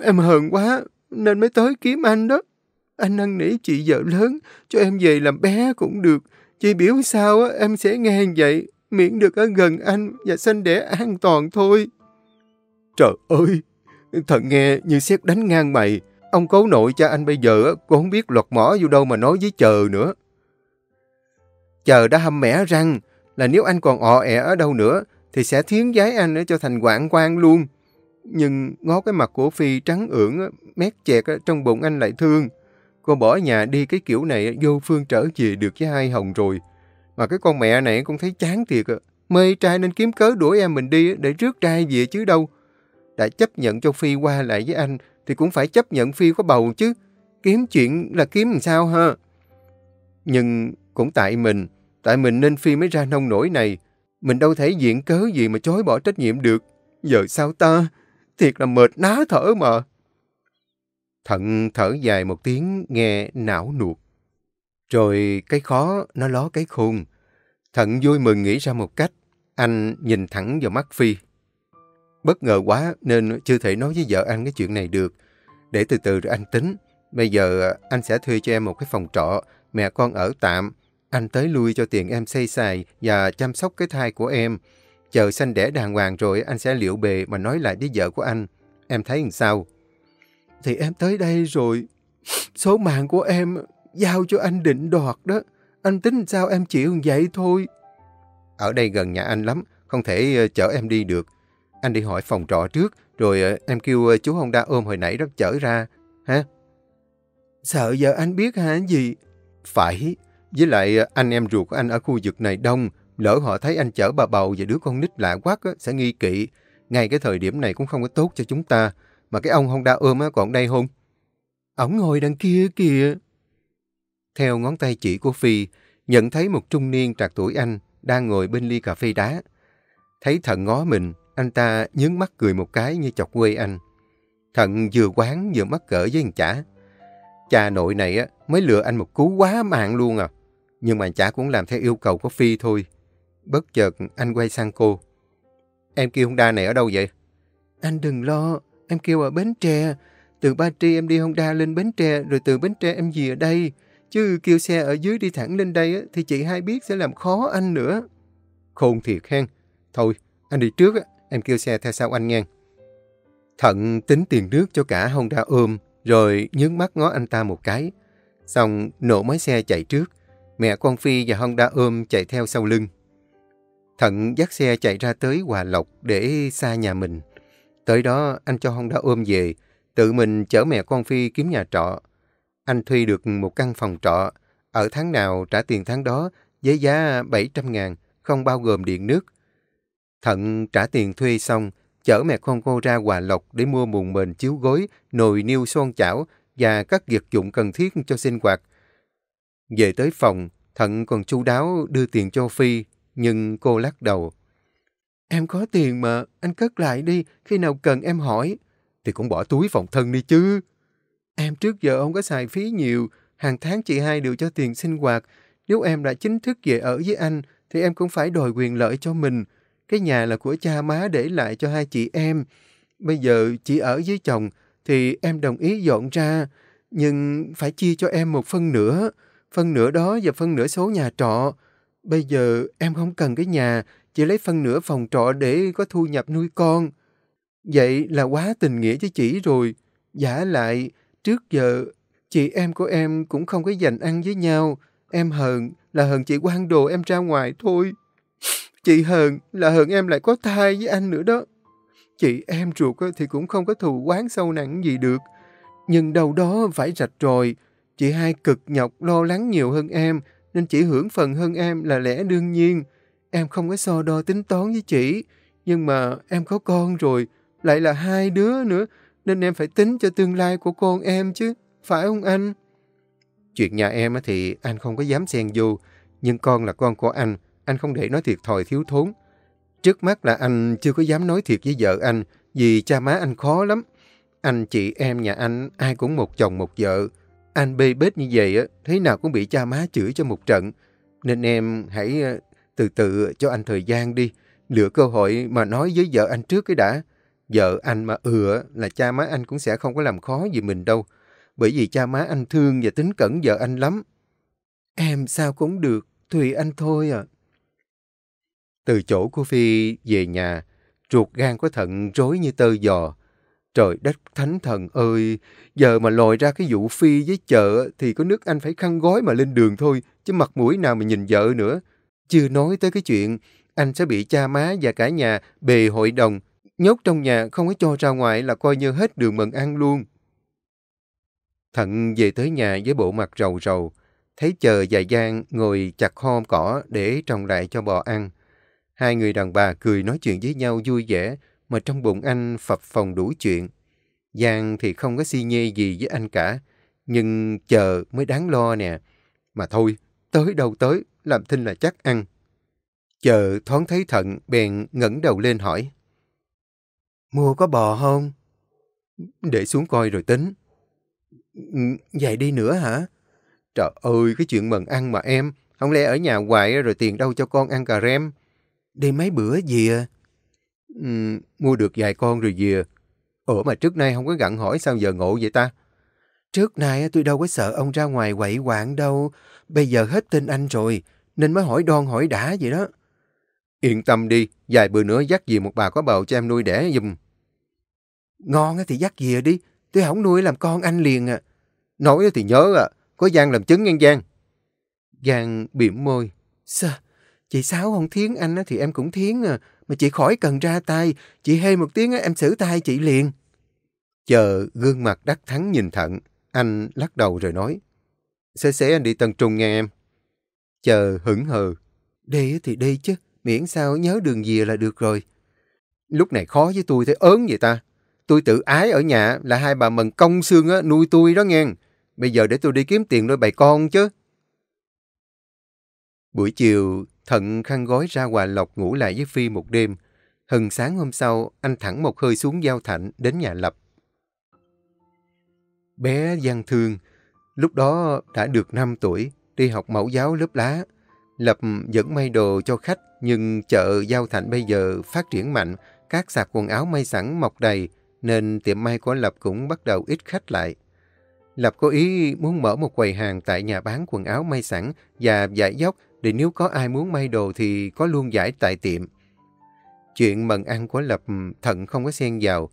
Em hờn quá, nên mới tới kiếm anh đó. Anh năn nỉ chị vợ lớn, cho em về làm bé cũng được. Chị biểu sao em sẽ nghe vậy, miễn được ở gần anh và sanh đẻ an toàn thôi. Trời ơi, thật nghe như xét đánh ngang mày. Ông cố nội cha anh bây giờ cũng không biết lọt mỏ vô đâu mà nói với chờ nữa. Chờ đã hâm mẻ răng là nếu anh còn ọ ẹ ở đâu nữa thì sẽ thiến giái anh cho thành quảng quan luôn. Nhưng ngó cái mặt của Phi trắng ưỡng, mét chẹt trong bụng anh lại thương. Cô bỏ nhà đi cái kiểu này vô phương trở về được với hai Hồng rồi. Mà cái con mẹ này cũng thấy chán thiệt. Mê trai nên kiếm cớ đuổi em mình đi để rước trai về chứ đâu. Đã chấp nhận cho Phi qua lại với anh thì cũng phải chấp nhận Phi có bầu chứ. Kiếm chuyện là kiếm làm sao ha. Nhưng cũng tại mình, tại mình nên Phi mới ra nông nổi này. Mình đâu thể diện cớ gì mà chối bỏ trách nhiệm được. Giờ sao ta? Thiệt là mệt ná thở mà. Thận thở dài một tiếng nghe não nuột. Rồi cái khó nó ló cái khôn. Thận vui mừng nghĩ ra một cách. Anh nhìn thẳng vào mắt Phi. Bất ngờ quá nên chưa thể nói với vợ anh cái chuyện này được. Để từ từ rồi anh tính. Bây giờ à, anh sẽ thuê cho em một cái phòng trọ, mẹ con ở tạm. Anh tới lui cho tiền em xây xài và chăm sóc cái thai của em. Chờ sanh đẻ đàng hoàng rồi anh sẽ liệu bề mà nói lại với vợ của anh. Em thấy làm sao? Thì em tới đây rồi. Số mạng của em giao cho anh định đoạt đó. Anh tính sao em chịu vậy thôi. Ở đây gần nhà anh lắm, không thể ờ, chở em đi được. Anh đi hỏi phòng trọ trước, rồi ờ, em kêu ờ, chú Honda ôm hồi nãy đó chở ra, ha? Sợ giờ anh biết hả gì? Phải, với lại anh em ruột của anh ở khu vực này đông, lỡ họ thấy anh chở bà bầu và đứa con nít lạ quắc sẽ nghi kỵ. Ngay cái thời điểm này cũng không có tốt cho chúng ta. Mà cái ông Honda ôm còn đây không? Ông ngồi đằng kia kìa. Theo ngón tay chỉ của Phi, nhận thấy một trung niên trạc tuổi anh đang ngồi bên ly cà phê đá. Thấy thận ngó mình, anh ta nhướng mắt cười một cái như chọc quê anh. Thận vừa quán vừa mắc cỡ với thằng chả. Cha nội này á mới lừa anh một cú quá mạng luôn à. Nhưng mà chả cũng làm theo yêu cầu của Phi thôi. Bất chợt anh quay sang cô. Em kêu Honda này ở đâu vậy? Anh đừng lo, em kêu ở Bến Tre. Từ Ba Tri em đi Honda lên Bến Tre, rồi từ Bến Tre em về ở đây. Chứ kêu xe ở dưới đi thẳng lên đây thì chị hai biết sẽ làm khó anh nữa. Khôn thiệt hen. Thôi, anh đi trước, em kêu xe theo sau anh ngang. Thận tính tiền nước cho cả Honda ôm, rồi nhướng mắt ngó anh ta một cái. Xong nổ máy xe chạy trước. Mẹ con Phi và Honda ôm chạy theo sau lưng. Thận dắt xe chạy ra tới Hòa Lộc để xa nhà mình. Tới đó anh cho Honda ôm về, tự mình chở mẹ con Phi kiếm nhà trọ. Anh thuê được một căn phòng trọ, ở tháng nào trả tiền tháng đó với giá 700 ngàn, không bao gồm điện nước. Thận trả tiền thuê xong, chở mẹ con cô ra Hòa Lộc để mua mùng mền chiếu gối, nồi niêu son chảo và các vật dụng cần thiết cho sinh hoạt. Về tới phòng, Thận còn chu đáo đưa tiền cho Phi, nhưng cô lắc đầu. Em có tiền mà, anh cất lại đi, khi nào cần em hỏi. Thì cũng bỏ túi phòng thân đi chứ. Em trước giờ không có xài phí nhiều, hàng tháng chị hai đều cho tiền sinh hoạt. Nếu em đã chính thức về ở với anh, thì em cũng phải đòi quyền lợi cho mình. Cái nhà là của cha má để lại cho hai chị em. Bây giờ chị ở với chồng, thì em đồng ý dọn ra, nhưng phải chia cho em một phân nửa. Phân nửa đó và phân nửa số nhà trọ. Bây giờ em không cần cái nhà, chỉ lấy phân nửa phòng trọ để có thu nhập nuôi con. Vậy là quá tình nghĩa với chị rồi. Giả lại, trước giờ, chị em của em cũng không có dành ăn với nhau. Em hờn là hờn chị quan đồ em ra ngoài thôi. Chị hờn là hờn em lại có thai với anh nữa đó. Chị em ruột thì cũng không có thù quán sâu nặng gì được. Nhưng đâu đó phải rạch rồi. Chị hai cực nhọc lo lắng nhiều hơn em, nên chỉ hưởng phần hơn em là lẽ đương nhiên. Em không có so đo tính toán với chị, nhưng mà em có con rồi, lại là hai đứa nữa, nên em phải tính cho tương lai của con em chứ, phải không anh? Chuyện nhà em thì anh không có dám xen vô, nhưng con là con của anh, anh không để nói thiệt thòi thiếu thốn. Trước mắt là anh chưa có dám nói thiệt với vợ anh, vì cha má anh khó lắm. Anh chị em nhà anh ai cũng một chồng một vợ. Anh bê bết như vậy, thế nào cũng bị cha má chửi cho một trận. Nên em hãy ờ, từ từ cho anh thời gian đi. Lựa cơ hội mà nói với vợ anh trước cái đã. Vợ anh mà ừa là cha má anh cũng sẽ không có làm khó gì mình đâu. Bởi vì cha má anh thương và tính cẩn vợ anh lắm. Em sao cũng được, tùy anh thôi à. Từ chỗ của Phi về nhà, ruột gan có thận rối như tơ giò. Trời đất thánh thần ơi, giờ mà lòi ra cái vụ Phi với chợ thì có nước anh phải khăn gói mà lên đường thôi, chứ mặt mũi nào mà nhìn vợ nữa. Chưa nói tới cái chuyện anh sẽ bị cha má và cả nhà bề hội đồng, nhốt trong nhà không có cho ra ngoài là coi như hết đường mận ăn luôn. Thận về tới nhà với bộ mặt rầu rầu, thấy chờ dài gian ngồi chặt khom cỏ để trồng lại cho bò ăn. Hai người đàn bà cười nói chuyện với nhau vui vẻ, mà trong bụng anh phập phòng đủ chuyện. Giang thì không có si nhê gì với anh cả, nhưng chờ mới đáng lo nè. Mà thôi, tới đâu tới, làm thinh là chắc ăn. Chờ thoáng thấy thận, bèn ngẩng đầu lên hỏi. Mua có bò không? Để xuống coi rồi tính. Ừ, vậy đi nữa hả? Trời ơi, cái chuyện mần ăn mà em, không lẽ ở nhà hoài rồi tiền đâu cho con ăn cà rem? Đi mấy bữa gì à? Ừ, mua được vài con rồi về. Ủa mà trước nay không có gặn hỏi sao giờ ngộ vậy ta? Trước nay tôi đâu có sợ ông ra ngoài quậy quạng đâu. Bây giờ hết tin anh rồi, nên mới hỏi đoan hỏi đã vậy đó. Yên tâm đi, vài bữa nữa dắt về một bà có bầu cho em nuôi đẻ giùm. Ngon thì dắt về đi, tôi không nuôi làm con anh liền à. Nói thì nhớ à, có Giang làm chứng ngang Giang. Giang bỉm môi. Sao? Chị Sáu không thiến anh thì em cũng thiến à. Mà chị khỏi cần ra tay, chị hê một tiếng em xử tay chị liền. Chờ gương mặt đắc thắng nhìn thận, anh lắc đầu rồi nói. Xế xế anh đi Tân Trung nha em. Chờ hững hờ. Đi thì đi chứ, miễn sao nhớ đường về là được rồi. Lúc này khó với tôi thấy ớn vậy ta. Tôi tự ái ở nhà là hai bà mần công xương á, nuôi tôi đó nghe. Bây giờ để tôi đi kiếm tiền nuôi bày con chứ. Buổi chiều, Thận khăn gói ra Hòa Lộc ngủ lại với Phi một đêm. Hừng sáng hôm sau, anh thẳng một hơi xuống giao thạnh đến nhà Lập. Bé Giang Thương, lúc đó đã được 5 tuổi, đi học mẫu giáo lớp lá. Lập dẫn may đồ cho khách, nhưng chợ Giao Thạnh bây giờ phát triển mạnh, các sạp quần áo may sẵn mọc đầy, nên tiệm may của Lập cũng bắt đầu ít khách lại. Lập có ý muốn mở một quầy hàng tại nhà bán quần áo may sẵn và giải dốc để nếu có ai muốn may đồ thì có luôn giải tại tiệm. Chuyện mần ăn của Lập thận không có xen vào.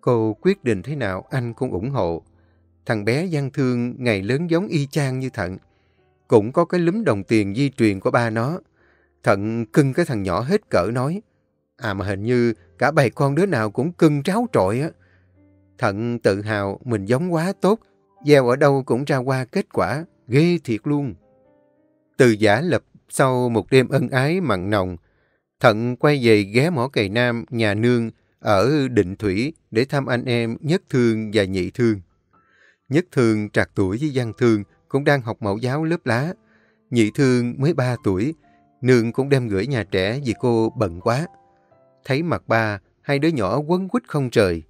Cô quyết định thế nào anh cũng ủng hộ. Thằng bé văn thương ngày lớn giống y chang như thận. Cũng có cái lúm đồng tiền di truyền của ba nó. Thận cưng cái thằng nhỏ hết cỡ nói. À mà hình như cả bầy con đứa nào cũng cưng tráo trội á. Thận tự hào mình giống quá tốt. Gieo ở đâu cũng ra qua kết quả. Ghê thiệt luôn. Từ giả lập sau một đêm ân ái mặn nồng, Thận quay về ghé mỏ cày nam nhà nương ở Định Thủy để thăm anh em Nhất Thương và Nhị Thương. Nhất Thương trạc tuổi với Văn Thương cũng đang học mẫu giáo lớp lá. Nhị Thương mới 3 tuổi, nương cũng đem gửi nhà trẻ vì cô bận quá. Thấy mặt ba, hai đứa nhỏ quấn quýt không trời.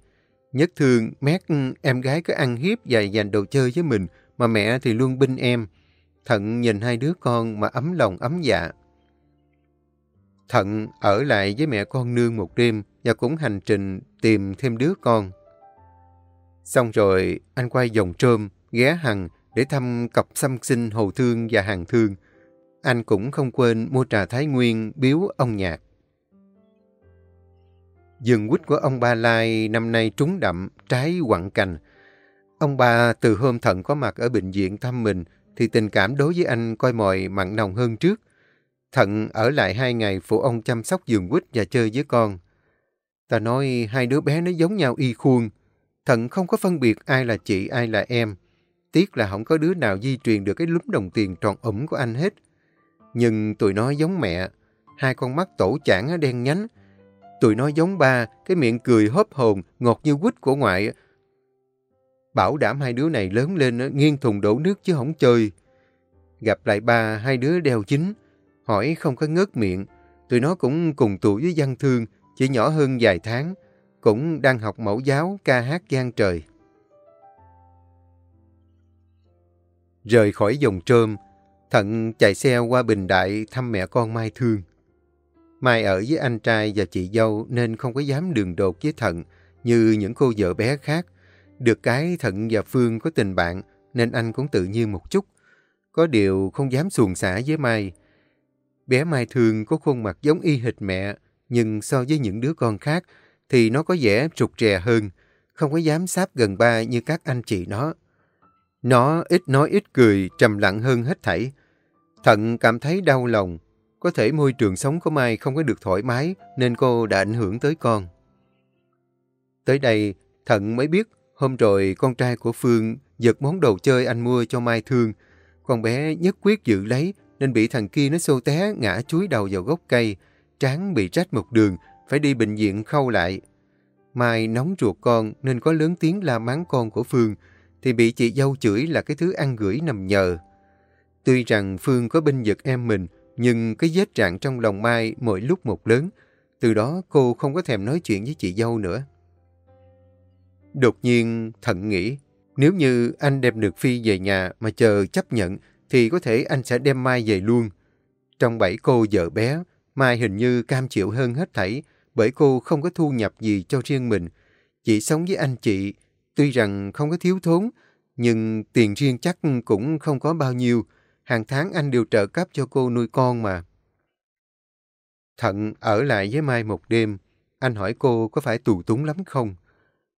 Nhất Thương mét em gái cứ ăn hiếp và dành đồ chơi với mình, mà mẹ thì luôn binh em. Thận nhìn hai đứa con mà ấm lòng ấm dạ. Thận ở lại với mẹ con nương một đêm và cũng hành trình tìm thêm đứa con. Xong rồi, anh quay dòng trôm, ghé Hằng để thăm cặp xăm sinh Hồ Thương và Hàng Thương. Anh cũng không quên mua trà Thái Nguyên biếu ông nhạc. Dường quýt của ông Ba Lai năm nay trúng đậm, trái quặng cành. Ông ba từ hôm thận có mặt ở bệnh viện thăm mình thì tình cảm đối với anh coi mồi mặn nồng hơn trước. Thận ở lại hai ngày phụ ông chăm sóc giường quýt và chơi với con. Ta nói hai đứa bé nó giống nhau y khuôn. Thận không có phân biệt ai là chị, ai là em. Tiếc là không có đứa nào di truyền được cái lúm đồng tiền tròn ẩm của anh hết. Nhưng tụi nó giống mẹ. Hai con mắt tổ chản đen nhánh. Tụi nó giống ba, cái miệng cười hớp hồn, ngọt như quýt của ngoại. Bảo đảm hai đứa này lớn lên nghiêng thùng đổ nước chứ không chơi. Gặp lại ba, hai đứa đeo chính. Hỏi không có ngớt miệng. Tụi nó cũng cùng tuổi với văn thương, chỉ nhỏ hơn vài tháng. Cũng đang học mẫu giáo, ca hát gian trời. Rời khỏi dòng trơm, Thận chạy xe qua Bình Đại thăm mẹ con Mai Thương. Mai ở với anh trai và chị dâu nên không có dám đường đột với Thận như những cô vợ bé khác. Được cái Thận và Phương có tình bạn nên anh cũng tự nhiên một chút. Có điều không dám xuồng xả với Mai. Bé Mai thương có khuôn mặt giống y hệt mẹ, nhưng so với những đứa con khác thì nó có vẻ trục trè hơn, không có dám sáp gần ba như các anh chị nó. Nó ít nói ít cười, trầm lặng hơn hết thảy. Thận cảm thấy đau lòng. Có thể môi trường sống của Mai không có được thoải mái nên cô đã ảnh hưởng tới con. Tới đây, Thận mới biết hôm rồi con trai của Phương giật món đồ chơi anh mua cho Mai thương. Con bé nhất quyết giữ lấy nên bị thằng kia nó xô té ngã chuối đầu vào gốc cây, trán bị rách một đường, phải đi bệnh viện khâu lại. Mai nóng ruột con nên có lớn tiếng la mắng con của Phương, thì bị chị dâu chửi là cái thứ ăn gửi nằm nhờ. Tuy rằng Phương có binh vực em mình, nhưng cái vết trạng trong lòng Mai mỗi lúc một lớn. Từ đó cô không có thèm nói chuyện với chị dâu nữa. Đột nhiên thận nghĩ, nếu như anh đem được Phi về nhà mà chờ chấp nhận, thì có thể anh sẽ đem Mai về luôn. Trong bảy cô vợ bé, Mai hình như cam chịu hơn hết thảy, bởi cô không có thu nhập gì cho riêng mình. Chỉ sống với anh chị, tuy rằng không có thiếu thốn, nhưng tiền riêng chắc cũng không có bao nhiêu. Hàng tháng anh đều trợ cấp cho cô nuôi con mà. Thận ở lại với Mai một đêm. Anh hỏi cô có phải tù túng lắm không?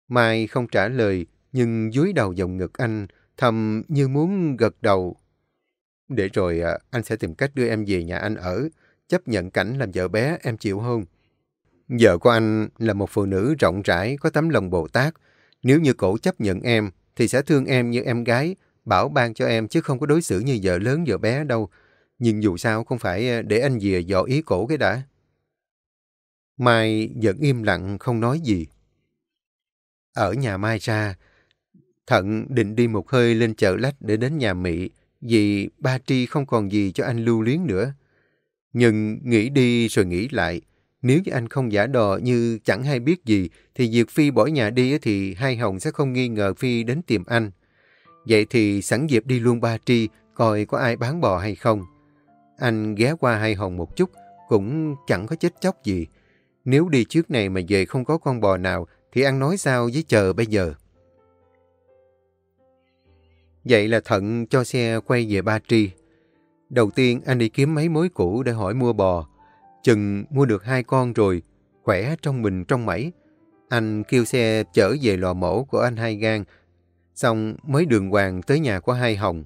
Mai không trả lời, nhưng dưới đầu dòng ngực anh, thầm như muốn gật đầu. Để rồi à, anh sẽ tìm cách đưa em về nhà anh ở, chấp nhận cảnh làm vợ bé, em chịu hơn Vợ của anh là một phụ nữ rộng rãi, có tấm lòng Bồ Tát. Nếu như cổ chấp nhận em, thì sẽ thương em như em gái, bảo ban cho em chứ không có đối xử như vợ lớn vợ bé đâu. Nhưng dù sao không phải ờ, để anh dìa dò ý cổ cái đã. Mai vẫn im lặng không nói gì. Ở nhà Mai ra, Thận định đi một hơi lên chợ lách để đến nhà Mỹ, vì ba Tri không còn gì cho anh lưu luyến nữa. Nhưng nghĩ đi rồi nghĩ lại, nếu như anh không giả đò như chẳng hay biết gì, thì việc Phi bỏ nhà đi thì hai Hồng sẽ không nghi ngờ Phi đến tìm anh. Vậy thì sẵn dịp đi luôn ba Tri, coi có ai bán bò hay không. Anh ghé qua hai Hồng một chút, cũng chẳng có chết chóc gì. Nếu đi trước này mà về không có con bò nào, thì ăn nói sao với chờ bây giờ? Vậy là Thận cho xe quay về Ba Tri. Đầu tiên anh đi kiếm mấy mối cũ để hỏi mua bò. Chừng mua được hai con rồi, khỏe trong mình trong mẩy. Anh kêu xe chở về lò mổ của anh Hai Gan, xong mới đường hoàng tới nhà của Hai Hồng.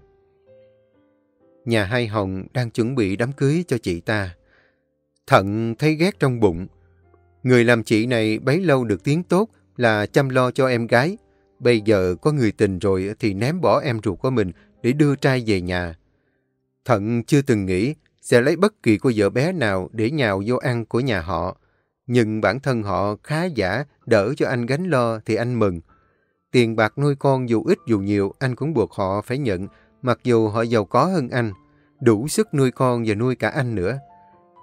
Nhà Hai Hồng đang chuẩn bị đám cưới cho chị ta. Thận thấy ghét trong bụng. Người làm chị này bấy lâu được tiếng tốt là chăm lo cho em gái. Bây giờ có người tình rồi thì ném bỏ em ruột của mình để đưa trai về nhà. Thận chưa từng nghĩ sẽ lấy bất kỳ cô vợ bé nào để nhào vô ăn của nhà họ. Nhưng bản thân họ khá giả, đỡ cho anh gánh lo thì anh mừng. Tiền bạc nuôi con dù ít dù nhiều, anh cũng buộc họ phải nhận, mặc dù họ giàu có hơn anh, đủ sức nuôi con và nuôi cả anh nữa.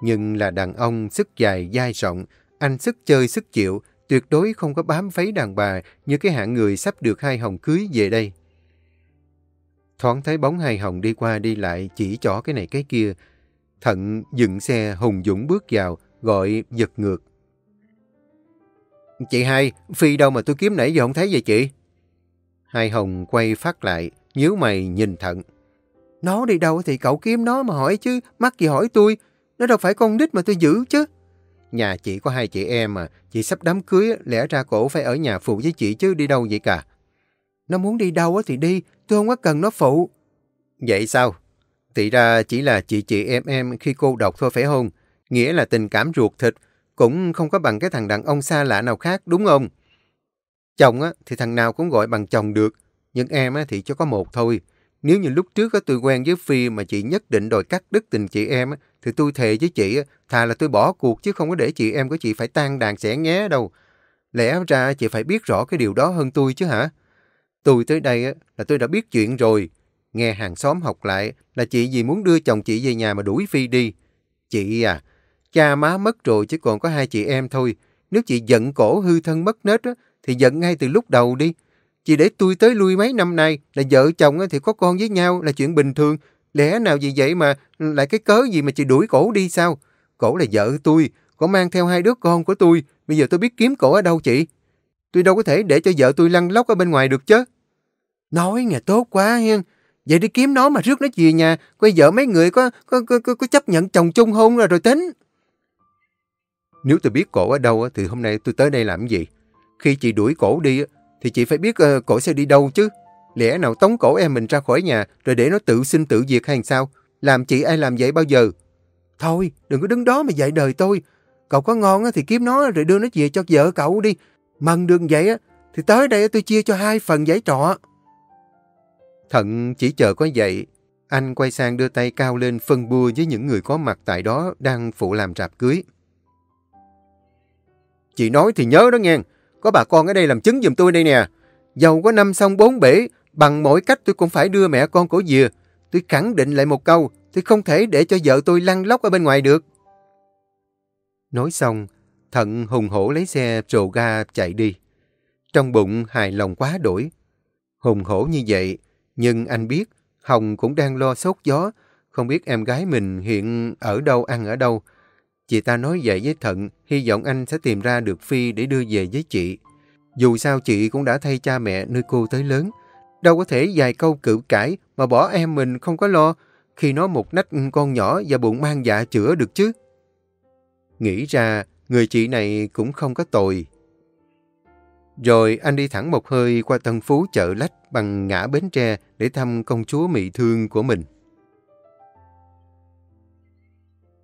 Nhưng là đàn ông sức dài, dai rộng, anh sức chơi, sức chịu, tuyệt đối không có bám phấy đàn bà như cái hạng người sắp được hai hồng cưới về đây. Thoáng thấy bóng hai hồng đi qua đi lại chỉ chỏ cái này cái kia. Thận dừng xe hùng dũng bước vào, gọi giật ngược. Chị hai, Phi đâu mà tôi kiếm nãy giờ không thấy vậy chị? Hai hồng quay phát lại, nhíu mày nhìn thận. Nó đi đâu thì cậu kiếm nó mà hỏi chứ, mắc gì hỏi tôi. Nó đâu phải con nít mà tôi giữ chứ. Nhà chị có hai chị em mà, chị sắp đám cưới, lẽ ra cổ phải ở nhà phụ với chị chứ đi đâu vậy cả. Nó muốn đi đâu thì đi, tôi không có cần nó phụ. Vậy sao? Thì ra chỉ là chị chị em em khi cô độc thôi phải không? Nghĩa là tình cảm ruột thịt, cũng không có bằng cái thằng đàn ông xa lạ nào khác, đúng không? Chồng á, thì thằng nào cũng gọi bằng chồng được, nhưng em á, thì chỉ có một thôi. Nếu như lúc trước tôi quen với Phi mà chị nhất định đòi cắt đứt tình chị em, á thì tôi thề với chị, thà là tôi bỏ cuộc chứ không có để chị em của chị phải tan đàn xẻ nghé đâu. Lẽ ra chị phải biết rõ cái điều đó hơn tôi chứ hả? Tôi tới đây á là tôi đã biết chuyện rồi. Nghe hàng xóm học lại là chị vì muốn đưa chồng chị về nhà mà đuổi Phi đi. Chị à, cha má mất rồi chứ còn có hai chị em thôi. Nếu chị giận cổ hư thân mất nết thì giận ngay từ lúc đầu đi. Chị để tôi tới lui mấy năm nay là vợ chồng thì có con với nhau là chuyện bình thường. Lẽ nào gì vậy mà lại cái cớ gì mà chị đuổi cổ đi sao? Cổ là vợ tôi, Cổ mang theo hai đứa con của tôi, bây giờ tôi biết kiếm cổ ở đâu chị? Tôi đâu có thể để cho vợ tôi lăn lóc ở bên ngoài được chứ. Nói nghe tốt quá hen. Vậy đi kiếm nó mà rước nó về nhà, quay vợ mấy người có, có, có, có, có chấp nhận chồng chung hôn rồi rồi tính. Nếu tôi biết cổ ở đâu thì hôm nay tôi tới đây làm gì? Khi chị đuổi cổ đi thì chị phải biết uh, cổ sẽ đi đâu chứ. Lẽ nào tống cổ em mình ra khỏi nhà rồi để nó tự sinh tự diệt hay sao? Làm chị ai làm vậy bao giờ? Thôi, đừng có đứng đó mà dạy đời tôi. Cậu có ngon thì kiếm nó rồi đưa nó về cho vợ cậu đi. Mần đường vậy thì tới đây tôi chia cho hai phần giấy trọ. Thận chỉ chờ có vậy. Anh quay sang đưa tay cao lên phân bua với những người có mặt tại đó đang phụ làm rạp cưới. Chị nói thì nhớ đó nghe. Có bà con ở đây làm chứng giùm tôi đây nè. Giàu có năm xong bốn bể, bằng mọi cách tôi cũng phải đưa mẹ con cổ dìa. Tôi khẳng định lại một câu, tôi không thể để cho vợ tôi lăn lóc ở bên ngoài được. Nói xong, thận hùng hổ lấy xe trồ ga chạy đi. Trong bụng hài lòng quá đổi. Hùng hổ như vậy, nhưng anh biết Hồng cũng đang lo sốt gió, không biết em gái mình hiện ở đâu ăn ở đâu. Chị ta nói vậy với Thận, hy vọng anh sẽ tìm ra được Phi để đưa về với chị. Dù sao chị cũng đã thay cha mẹ nuôi cô tới lớn. Đâu có thể vài câu cự cãi mà bỏ em mình không có lo khi nó một nách con nhỏ và bụng mang dạ chữa được chứ. Nghĩ ra, người chị này cũng không có tồi. Rồi anh đi thẳng một hơi qua Tân Phú chợ lách bằng ngã Bến Tre để thăm công chúa Mỹ Thương của mình.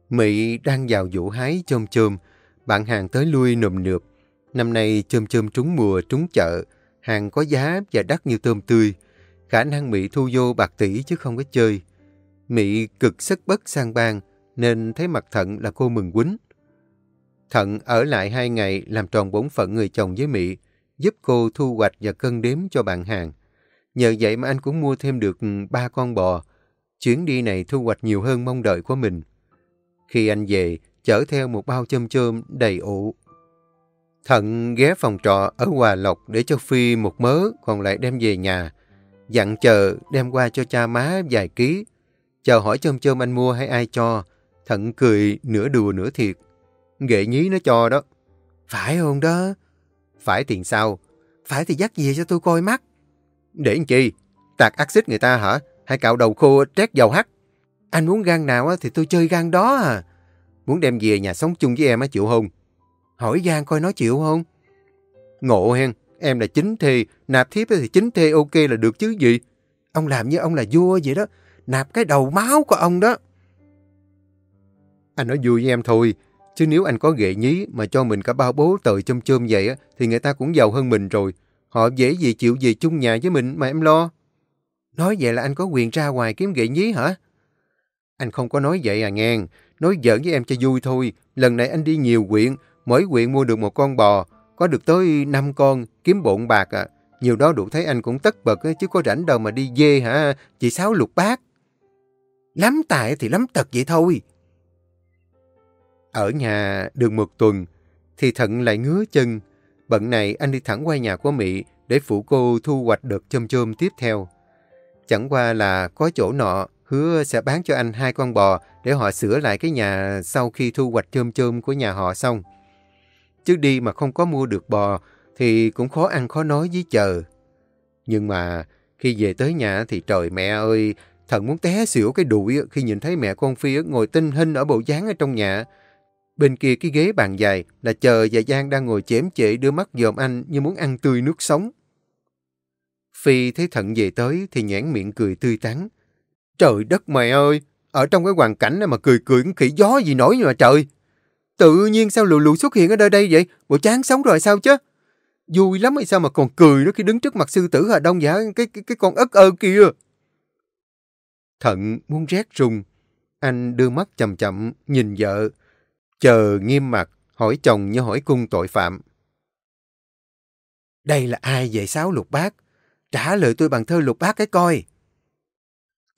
Mỹ đang vào vụ hái chôm chôm, bạn hàng tới lui nùm nượp. Năm nay chôm chôm trúng mùa, trúng chợ, hàng có giá và đắt như tôm tươi. Khả năng Mỹ thu vô bạc tỷ chứ không có chơi. Mỹ cực sức bất sang bang, nên thấy mặt thận là cô mừng quýnh. Thận ở lại hai ngày làm tròn bổn phận người chồng với Mỹ, giúp cô thu hoạch và cân đếm cho bạn hàng. Nhờ vậy mà anh cũng mua thêm được ừ, ba con bò. Chuyến đi này thu hoạch nhiều hơn mong đợi của mình. Khi anh về, chở theo một bao chôm chôm đầy ụ. Thận ghé phòng trọ ở Hòa Lộc để cho Phi một mớ, còn lại đem về nhà. Dặn chờ đem qua cho cha má vài ký. Chờ hỏi chôm chôm anh mua hay ai cho. Thận cười nửa đùa nửa thiệt. Nghệ nhí nó cho đó. Phải không đó? Phải tiền sao? Phải thì dắt về cho tôi coi mắt. Để làm chi? Tạc axit người ta hả? Hay cạo đầu khô trét dầu hắt? Anh muốn gan nào thì tôi chơi gan đó à. Muốn đem về nhà sống chung với em á chịu không? Hỏi gan coi nó chịu không? Ngộ hen, em là chính thê, nạp thiếp thì chính thê ok là được chứ gì? Ông làm như ông là vua vậy đó, nạp cái đầu máu của ông đó. Anh nói vui với em thôi, chứ nếu anh có ghệ nhí mà cho mình cả bao bố tờ chôm chôm vậy á, thì người ta cũng giàu hơn mình rồi. Họ dễ gì chịu về chung nhà với mình mà em lo. Nói vậy là anh có quyền ra ngoài kiếm ghệ nhí hả? Anh không có nói vậy à ngang. Nói giỡn với em cho vui thôi. Lần này anh đi nhiều quyện. Mỗi quyện mua được một con bò. Có được tới 5 con. Kiếm bộn bạc à. Nhiều đó đủ thấy anh cũng tất bật chứ có rảnh đâu mà đi dê hả. Chị Sáu lục bát. Lắm tài thì lắm tật vậy thôi. Ở nhà được một tuần thì Thận lại ngứa chân. Bận này anh đi thẳng qua nhà của Mỹ để phụ cô thu hoạch đợt chôm chôm tiếp theo. Chẳng qua là có chỗ nọ hứa sẽ bán cho anh hai con bò để họ sửa lại cái nhà sau khi thu hoạch chôm chôm của nhà họ xong. Chứ đi mà không có mua được bò thì cũng khó ăn khó nói với chờ. Nhưng mà khi về tới nhà thì trời mẹ ơi, thần muốn té xỉu cái đùi khi nhìn thấy mẹ con Phi ngồi tinh hình ở bộ dáng ở trong nhà. Bên kia cái ghế bàn dài là chờ và Giang đang ngồi chém chệ đưa mắt dòm anh như muốn ăn tươi nước sống. Phi thấy thận về tới thì nhãn miệng cười tươi tắn. Trời đất mày ơi, ở trong cái hoàn cảnh này mà cười cười cũng khỉ gió gì nổi mà trời. Tự nhiên sao lù lù xuất hiện ở nơi đây vậy? Bộ chán sống rồi sao chứ? Vui lắm hay sao mà còn cười nữa khi đứng trước mặt sư tử Hà Đông giả cái, cái, cái con ất ơ kia. Thận muốn rét rung. Anh đưa mắt chậm chậm nhìn vợ. Chờ nghiêm mặt hỏi chồng như hỏi cung tội phạm. Đây là ai vậy sáu lục bác? Trả lời tôi bằng thơ lục bác cái coi.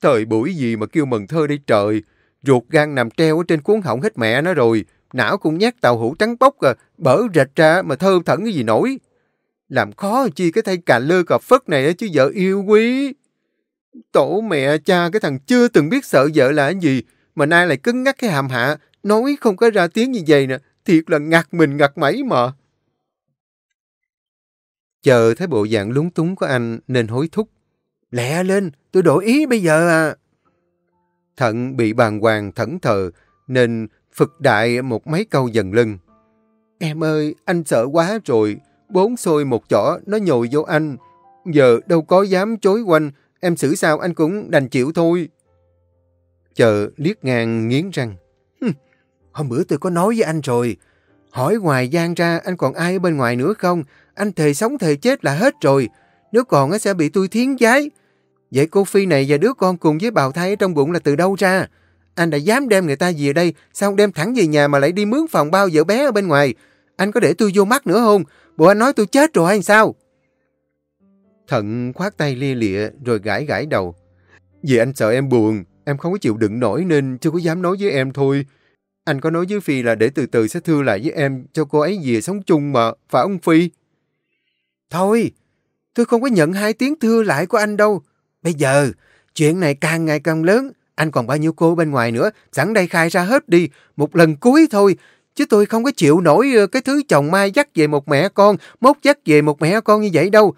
Thời buổi gì mà kêu mừng thơ đây trời. Ruột gan nằm treo ở trên cuốn họng hết mẹ nó rồi. Não cũng nhát tàu hũ trắng bóc à. Bở rạch ra mà thơ thẩn cái gì nổi. Làm khó chi cái thay cà lơ cà phất này chứ vợ yêu quý. Tổ mẹ cha cái thằng chưa từng biết sợ vợ là cái gì. Mà nay lại cứng ngắc cái hàm hạ. Nói không có ra tiếng như vậy nè. thiệt là ngặt mình ngặt mấy mà. Chờ thấy bộ dạng lúng túng của anh nên hối thúc. Lẹ lên, tôi đổi ý bây giờ à. Thận bị bàng hoàng thẫn thờ nên phực đại một mấy câu dần lưng. Em ơi, anh sợ quá rồi. Bốn xôi một chỏ, nó nhồi vô anh. Giờ đâu có dám chối quanh, em xử sao anh cũng đành chịu thôi. Chờ liếc ngang nghiến răng. Hôm bữa tôi có nói với anh rồi. Hỏi ngoài gian ra anh còn ai ở bên ngoài nữa không? Anh thề sống thề chết là hết rồi. Nếu còn sẽ bị tôi thiến giái. Vậy cô Phi này và đứa con cùng với bào thai ở trong bụng là từ đâu ra? Anh đã dám đem người ta về đây, sao đem thẳng về nhà mà lại đi mướn phòng bao vợ bé ở bên ngoài? Anh có để tôi vô mắt nữa không? Bộ anh nói tôi chết rồi hay sao? Thận khoát tay lia lịa rồi gãi gãi đầu. Vì anh sợ em buồn, em không có chịu đựng nổi nên chưa có dám nói với em thôi. Anh có nói với Phi là để từ từ sẽ thưa lại với em cho cô ấy về sống chung mà, phải ông Phi? Thôi, tôi không có nhận hai tiếng thưa lại của anh đâu. Bây giờ, chuyện này càng ngày càng lớn, anh còn bao nhiêu cô bên ngoài nữa, sẵn đây khai ra hết đi, một lần cuối thôi, chứ tôi không có chịu nổi ờ, cái thứ chồng mai dắt về một mẹ con, mốt dắt về một mẹ con như vậy đâu.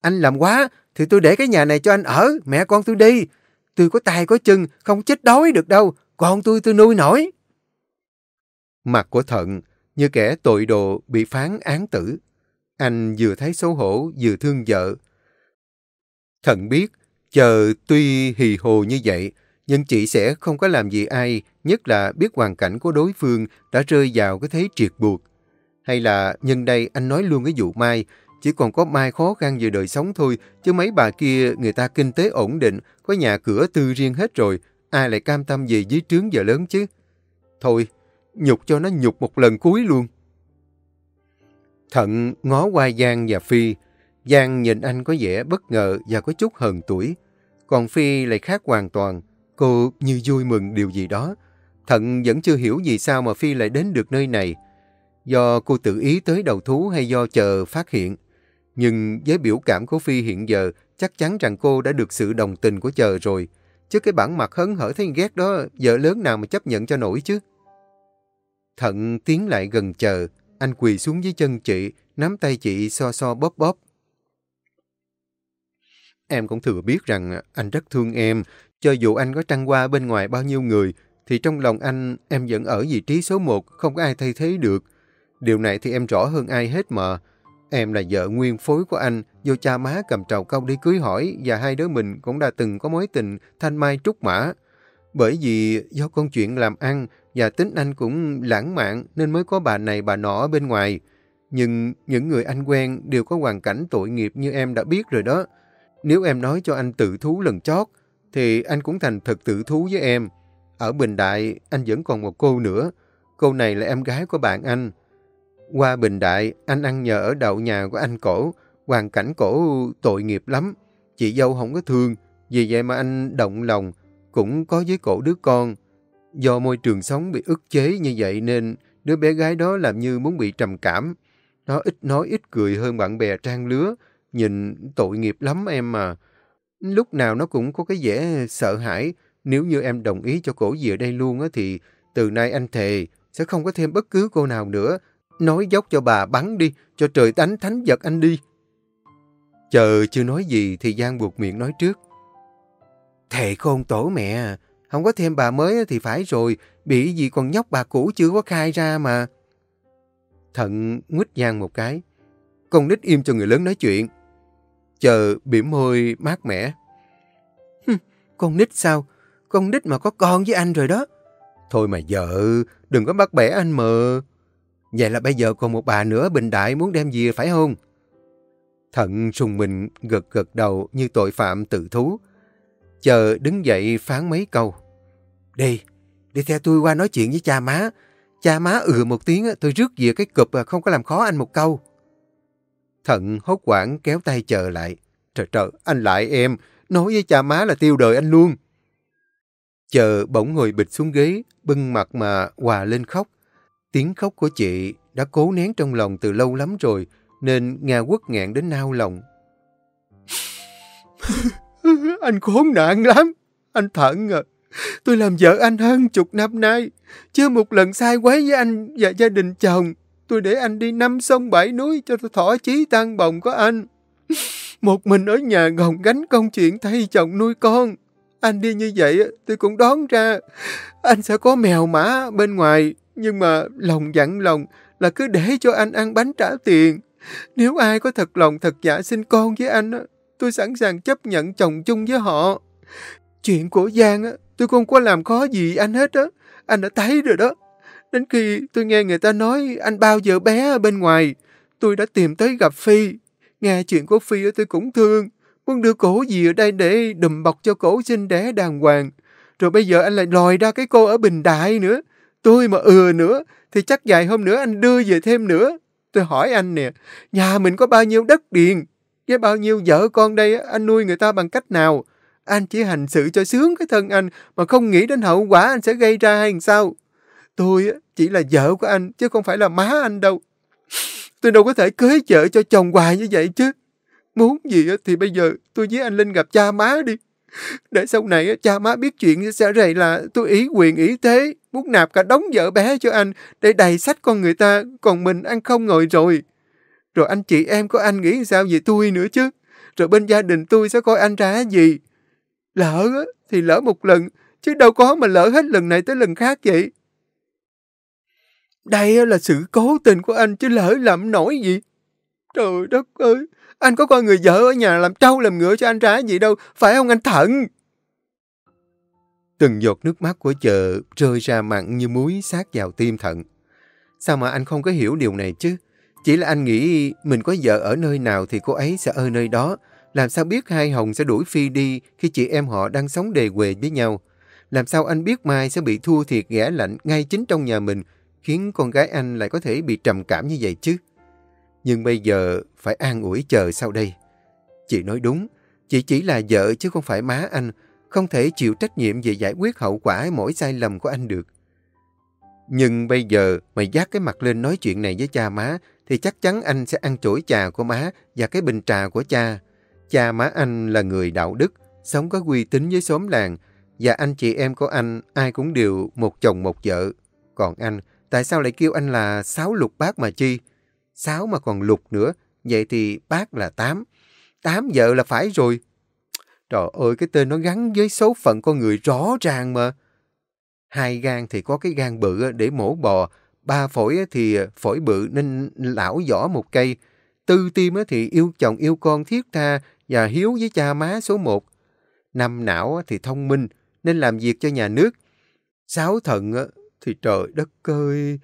Anh làm quá, thì tôi để cái nhà này cho anh ở, mẹ con tôi đi. Tôi có tay có chân, không chết đói được đâu, con tôi tôi nuôi nổi. Mặt của Thận như kẻ tội đồ bị phán án tử. Anh vừa thấy xấu hổ, vừa thương vợ. Thận biết, chờ tuy hì hồ như vậy, nhưng chị sẽ không có làm gì ai, nhất là biết hoàn cảnh của đối phương đã rơi vào cái thế triệt buộc. Hay là nhân đây anh nói luôn cái vụ Mai, chỉ còn có Mai khó khăn về đời sống thôi, chứ mấy bà kia người ta kinh tế ổn định, có nhà cửa tư riêng hết rồi, ai lại cam tâm về dưới trướng giờ lớn chứ. Thôi, nhục cho nó nhục một lần cuối luôn. Thận ngó qua Giang và Phi. Giang nhìn anh có vẻ bất ngờ và có chút hờn tuổi. Còn Phi lại khác hoàn toàn. Cô như vui mừng điều gì đó. Thận vẫn chưa hiểu vì sao mà Phi lại đến được nơi này. Do cô tự ý tới đầu thú hay do chờ phát hiện. Nhưng với biểu cảm của Phi hiện giờ, chắc chắn rằng cô đã được sự đồng tình của chờ rồi. Chứ cái bản mặt hấn hở thấy ghét đó, vợ lớn nào mà chấp nhận cho nổi chứ. Thận tiến lại gần chờ, anh quỳ xuống dưới chân chị, nắm tay chị so so bóp bóp. Em cũng thừa biết rằng anh rất thương em, cho dù anh có trăng qua bên ngoài bao nhiêu người, thì trong lòng anh em vẫn ở vị trí số một, không có ai thay thế được. Điều này thì em rõ hơn ai hết mà. Em là vợ nguyên phối của anh, do cha má cầm trầu câu đi cưới hỏi và hai đứa mình cũng đã từng có mối tình thanh mai trúc mã. Bởi vì do con chuyện làm ăn và tính anh cũng lãng mạn nên mới có bà này bà nọ ở bên ngoài. Nhưng những người anh quen đều có hoàn cảnh tội nghiệp như em đã biết rồi đó. Nếu em nói cho anh tự thú lần chót, thì anh cũng thành thật tự thú với em. Ở Bình Đại, anh vẫn còn một cô nữa. Cô này là em gái của bạn anh. Qua Bình Đại, anh ăn nhờ ở đậu nhà của anh cổ. Hoàn cảnh cổ tội nghiệp lắm. Chị dâu không có thương. Vì vậy mà anh động lòng, cũng có với cổ đứa con. Do môi trường sống bị ức chế như vậy nên đứa bé gái đó làm như muốn bị trầm cảm. Nó ít nói ít cười hơn bạn bè trang lứa. Nhìn tội nghiệp lắm em mà. Lúc nào nó cũng có cái vẻ sợ hãi. Nếu như em đồng ý cho cổ về đây luôn á thì từ nay anh thề sẽ không có thêm bất cứ cô nào nữa. Nói dốc cho bà bắn đi, cho trời đánh thánh giật anh đi. Chờ chưa nói gì thì Giang buộc miệng nói trước. Thề khôn tổ mẹ, không có thêm bà mới thì phải rồi, bị gì còn nhóc bà cũ chưa có khai ra mà. Thận nguyết Giang một cái. Con nít im cho người lớn nói chuyện. Chờ biểm môi mát mẻ. con nít sao? Con nít mà có con với anh rồi đó. Thôi mà vợ, đừng có bắt bẻ anh mờ. Vậy là bây giờ còn một bà nữa bình đại muốn đem về phải không? Thận sùng mình gật gật đầu như tội phạm tự thú. Chờ đứng dậy phán mấy câu. Đi, đi theo tôi qua nói chuyện với cha má. Cha má ừ một tiếng, tôi rước về cái cụp à, không có làm khó anh một câu. Thận hốt quảng kéo tay chờ lại. Trời trời, anh lại em, nói với cha má là tiêu đời anh luôn. Chờ bỗng ngồi bịch xuống ghế, bưng mặt mà hòa lên khóc. Tiếng khóc của chị đã cố nén trong lòng từ lâu lắm rồi, nên Nga quất ngạn đến nao lòng. anh khốn nạn lắm, anh Thận à. Tôi làm vợ anh hơn chục năm nay. Chưa một lần sai quấy với anh và gia đình chồng. Tôi để anh đi năm sông bảy núi cho tôi thỏa chí tăng bồng của anh. Một mình ở nhà gồng gánh công chuyện thay chồng nuôi con. Anh đi như vậy tôi cũng đoán ra anh sẽ có mèo mã bên ngoài. Nhưng mà lòng dặn lòng là cứ để cho anh ăn bánh trả tiền. Nếu ai có thật lòng thật dạ sinh con với anh, tôi sẵn sàng chấp nhận chồng chung với họ. Chuyện của Giang, tôi không có làm khó gì anh hết á. Anh đã thấy rồi đó. Đến khi tôi nghe người ta nói anh bao giờ bé ở bên ngoài, tôi đã tìm tới gặp Phi. Nghe chuyện của Phi tôi cũng thương. Muốn đưa cổ gì ở đây để đùm bọc cho cổ sinh đẻ đàng hoàng. Rồi bây giờ anh lại lòi ra cái cô ở Bình Đại nữa. Tôi mà ừa nữa, thì chắc vài hôm nữa anh đưa về thêm nữa. Tôi hỏi anh nè, nhà mình có bao nhiêu đất điền? Với bao nhiêu vợ con đây, anh nuôi người ta bằng cách nào? Anh chỉ hành sự cho sướng cái thân anh, mà không nghĩ đến hậu quả anh sẽ gây ra hay sao? Tôi chỉ là vợ của anh, chứ không phải là má anh đâu. Tôi đâu có thể cưới vợ cho chồng hoài như vậy chứ. Muốn gì thì bây giờ tôi với anh Linh gặp cha má đi. Để sau này cha má biết chuyện sẽ rầy là tôi ý quyền ý thế, muốn nạp cả đống vợ bé cho anh để đầy sách con người ta, còn mình ăn không ngồi rồi. Rồi anh chị em của anh nghĩ sao về tôi nữa chứ? Rồi bên gia đình tôi sẽ coi anh ra gì? Lỡ thì lỡ một lần, chứ đâu có mà lỡ hết lần này tới lần khác vậy. Đây là sự cố tình của anh chứ lỡ làm nổi gì. Trời đất ơi, anh có coi người vợ ở nhà làm trâu làm ngựa cho anh ra gì đâu, phải không anh Thận? Từng giọt nước mắt của chợ rơi ra mặn như muối sát vào tim Thận. Sao mà anh không có hiểu điều này chứ? Chỉ là anh nghĩ mình có vợ ở nơi nào thì cô ấy sẽ ở nơi đó. Làm sao biết hai Hồng sẽ đuổi Phi đi khi chị em họ đang sống đề quề với nhau? Làm sao anh biết Mai sẽ bị thua thiệt ghẻ lạnh ngay chính trong nhà mình, khiến con gái anh lại có thể bị trầm cảm như vậy chứ? Nhưng bây giờ phải an ủi chờ sau đây. Chị nói đúng, chị chỉ là vợ chứ không phải má anh, không thể chịu trách nhiệm về giải quyết hậu quả mỗi sai lầm của anh được. Nhưng bây giờ mày dắt cái mặt lên nói chuyện này với cha má thì chắc chắn anh sẽ ăn chổi trà của má và cái bình trà của cha. Cha má anh là người đạo đức, sống có uy tín với xóm làng và anh chị em của anh ai cũng đều một chồng một vợ. Còn anh, tại sao lại kêu anh là sáu lục bác mà chi? Sáu mà còn lục nữa, vậy thì bác là tám. Tám vợ là phải rồi. Trời ơi, cái tên nó gắn với số phận con người rõ ràng mà. Hai gan thì có cái gan bự để mổ bò, ba phổi thì ờ, phổi bự nên lão võ một cây. Tư tim thì yêu chồng yêu con thiết tha và hiếu với cha má số một. Năm não thì thông minh nên làm việc cho nhà nước. Sáu thận thì trời đất ơi,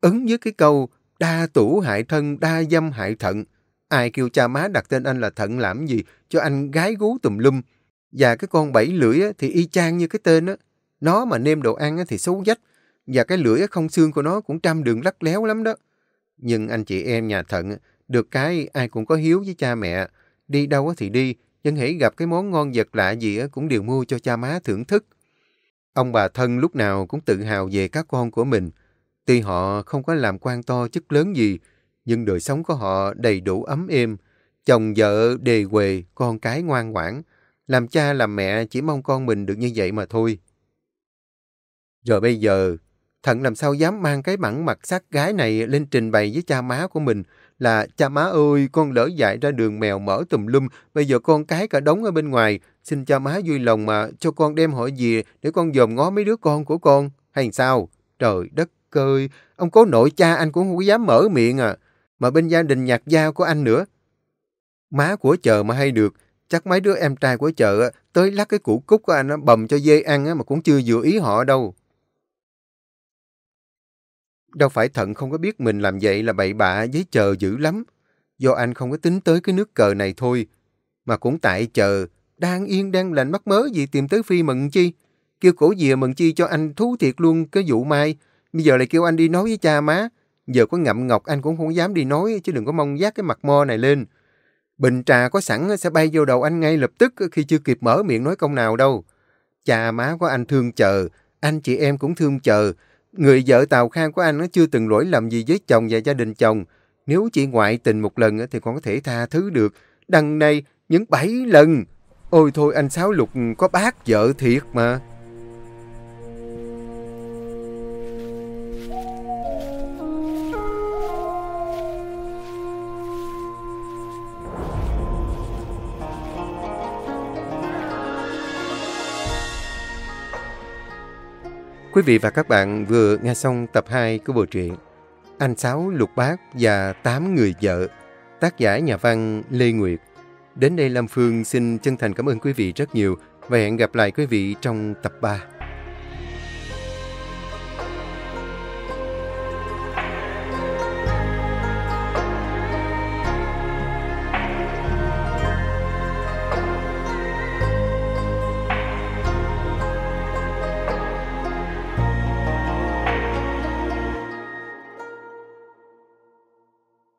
ứng với cái câu đa tủ hại thân, đa dâm hại thận. Ai kêu cha má đặt tên anh là thận làm gì, cho anh gái gú tùm lum. Và cái con bảy lưỡi thì y chang như cái tên á. Nó mà nêm đồ ăn thì xấu dách. Và cái lưỡi không xương của nó cũng trăm đường lắc léo lắm đó. Nhưng anh chị em nhà thận, được cái ai cũng có hiếu với cha mẹ. Đi đâu thì đi, nhưng hãy gặp cái món ngon vật lạ gì cũng đều mua cho cha má thưởng thức. Ông bà thân lúc nào cũng tự hào về các con của mình. Tuy họ không có làm quan to chức lớn gì, nhưng đời sống của họ đầy đủ ấm êm. Chồng vợ đề quề, con cái ngoan ngoãn. Làm cha làm mẹ chỉ mong con mình được như vậy mà thôi. Rồi bây giờ, Thận làm sao dám mang cái mặn mặt sát gái này lên trình bày với cha má của mình là cha má ơi, con lỡ dại ra đường mèo mở tùm lum, bây giờ con cái cả đống ở bên ngoài, xin cha má vui lòng mà cho con đem hỏi gì để con dòm ngó mấy đứa con của con, hay sao? Trời đất ơi, ông cố nội cha anh cũng không dám mở miệng à, mà bên gia đình nhạc gia của anh nữa. Má của chờ mà hay được, chắc mấy đứa em trai của chợ tới lắc cái củ cúc của anh bầm cho dê ăn mà cũng chưa vừa ý họ đâu. Đâu phải thận không có biết mình làm vậy là bậy bạ với chờ dữ lắm. Do anh không có tính tới cái nước cờ này thôi. Mà cũng tại chờ, đang yên đang lành mắc mớ gì tìm tới Phi mừng chi. Kêu cổ dìa mừng chi cho anh thú thiệt luôn cái vụ mai. Bây giờ lại kêu anh đi nói với cha má. Giờ có ngậm ngọc anh cũng không dám đi nói chứ đừng có mong giác cái mặt mo này lên. Bình trà có sẵn sẽ bay vô đầu anh ngay lập tức khi chưa kịp mở miệng nói công nào đâu. Cha má của anh thương chờ, anh chị em cũng thương chờ. Người vợ Tàu Khang của anh nó chưa từng lỗi lầm gì với chồng và gia đình chồng. Nếu chỉ ngoại tình một lần thì còn có thể tha thứ được. Đằng này, những bảy lần. Ôi thôi anh Sáu Lục có bác vợ thiệt mà. Quý vị và các bạn vừa nghe xong tập 2 của bộ truyện Anh Sáu Lục Bát và Tám Người Vợ, tác giả nhà văn Lê Nguyệt. Đến đây Lâm Phương xin chân thành cảm ơn quý vị rất nhiều và hẹn gặp lại quý vị trong tập 3.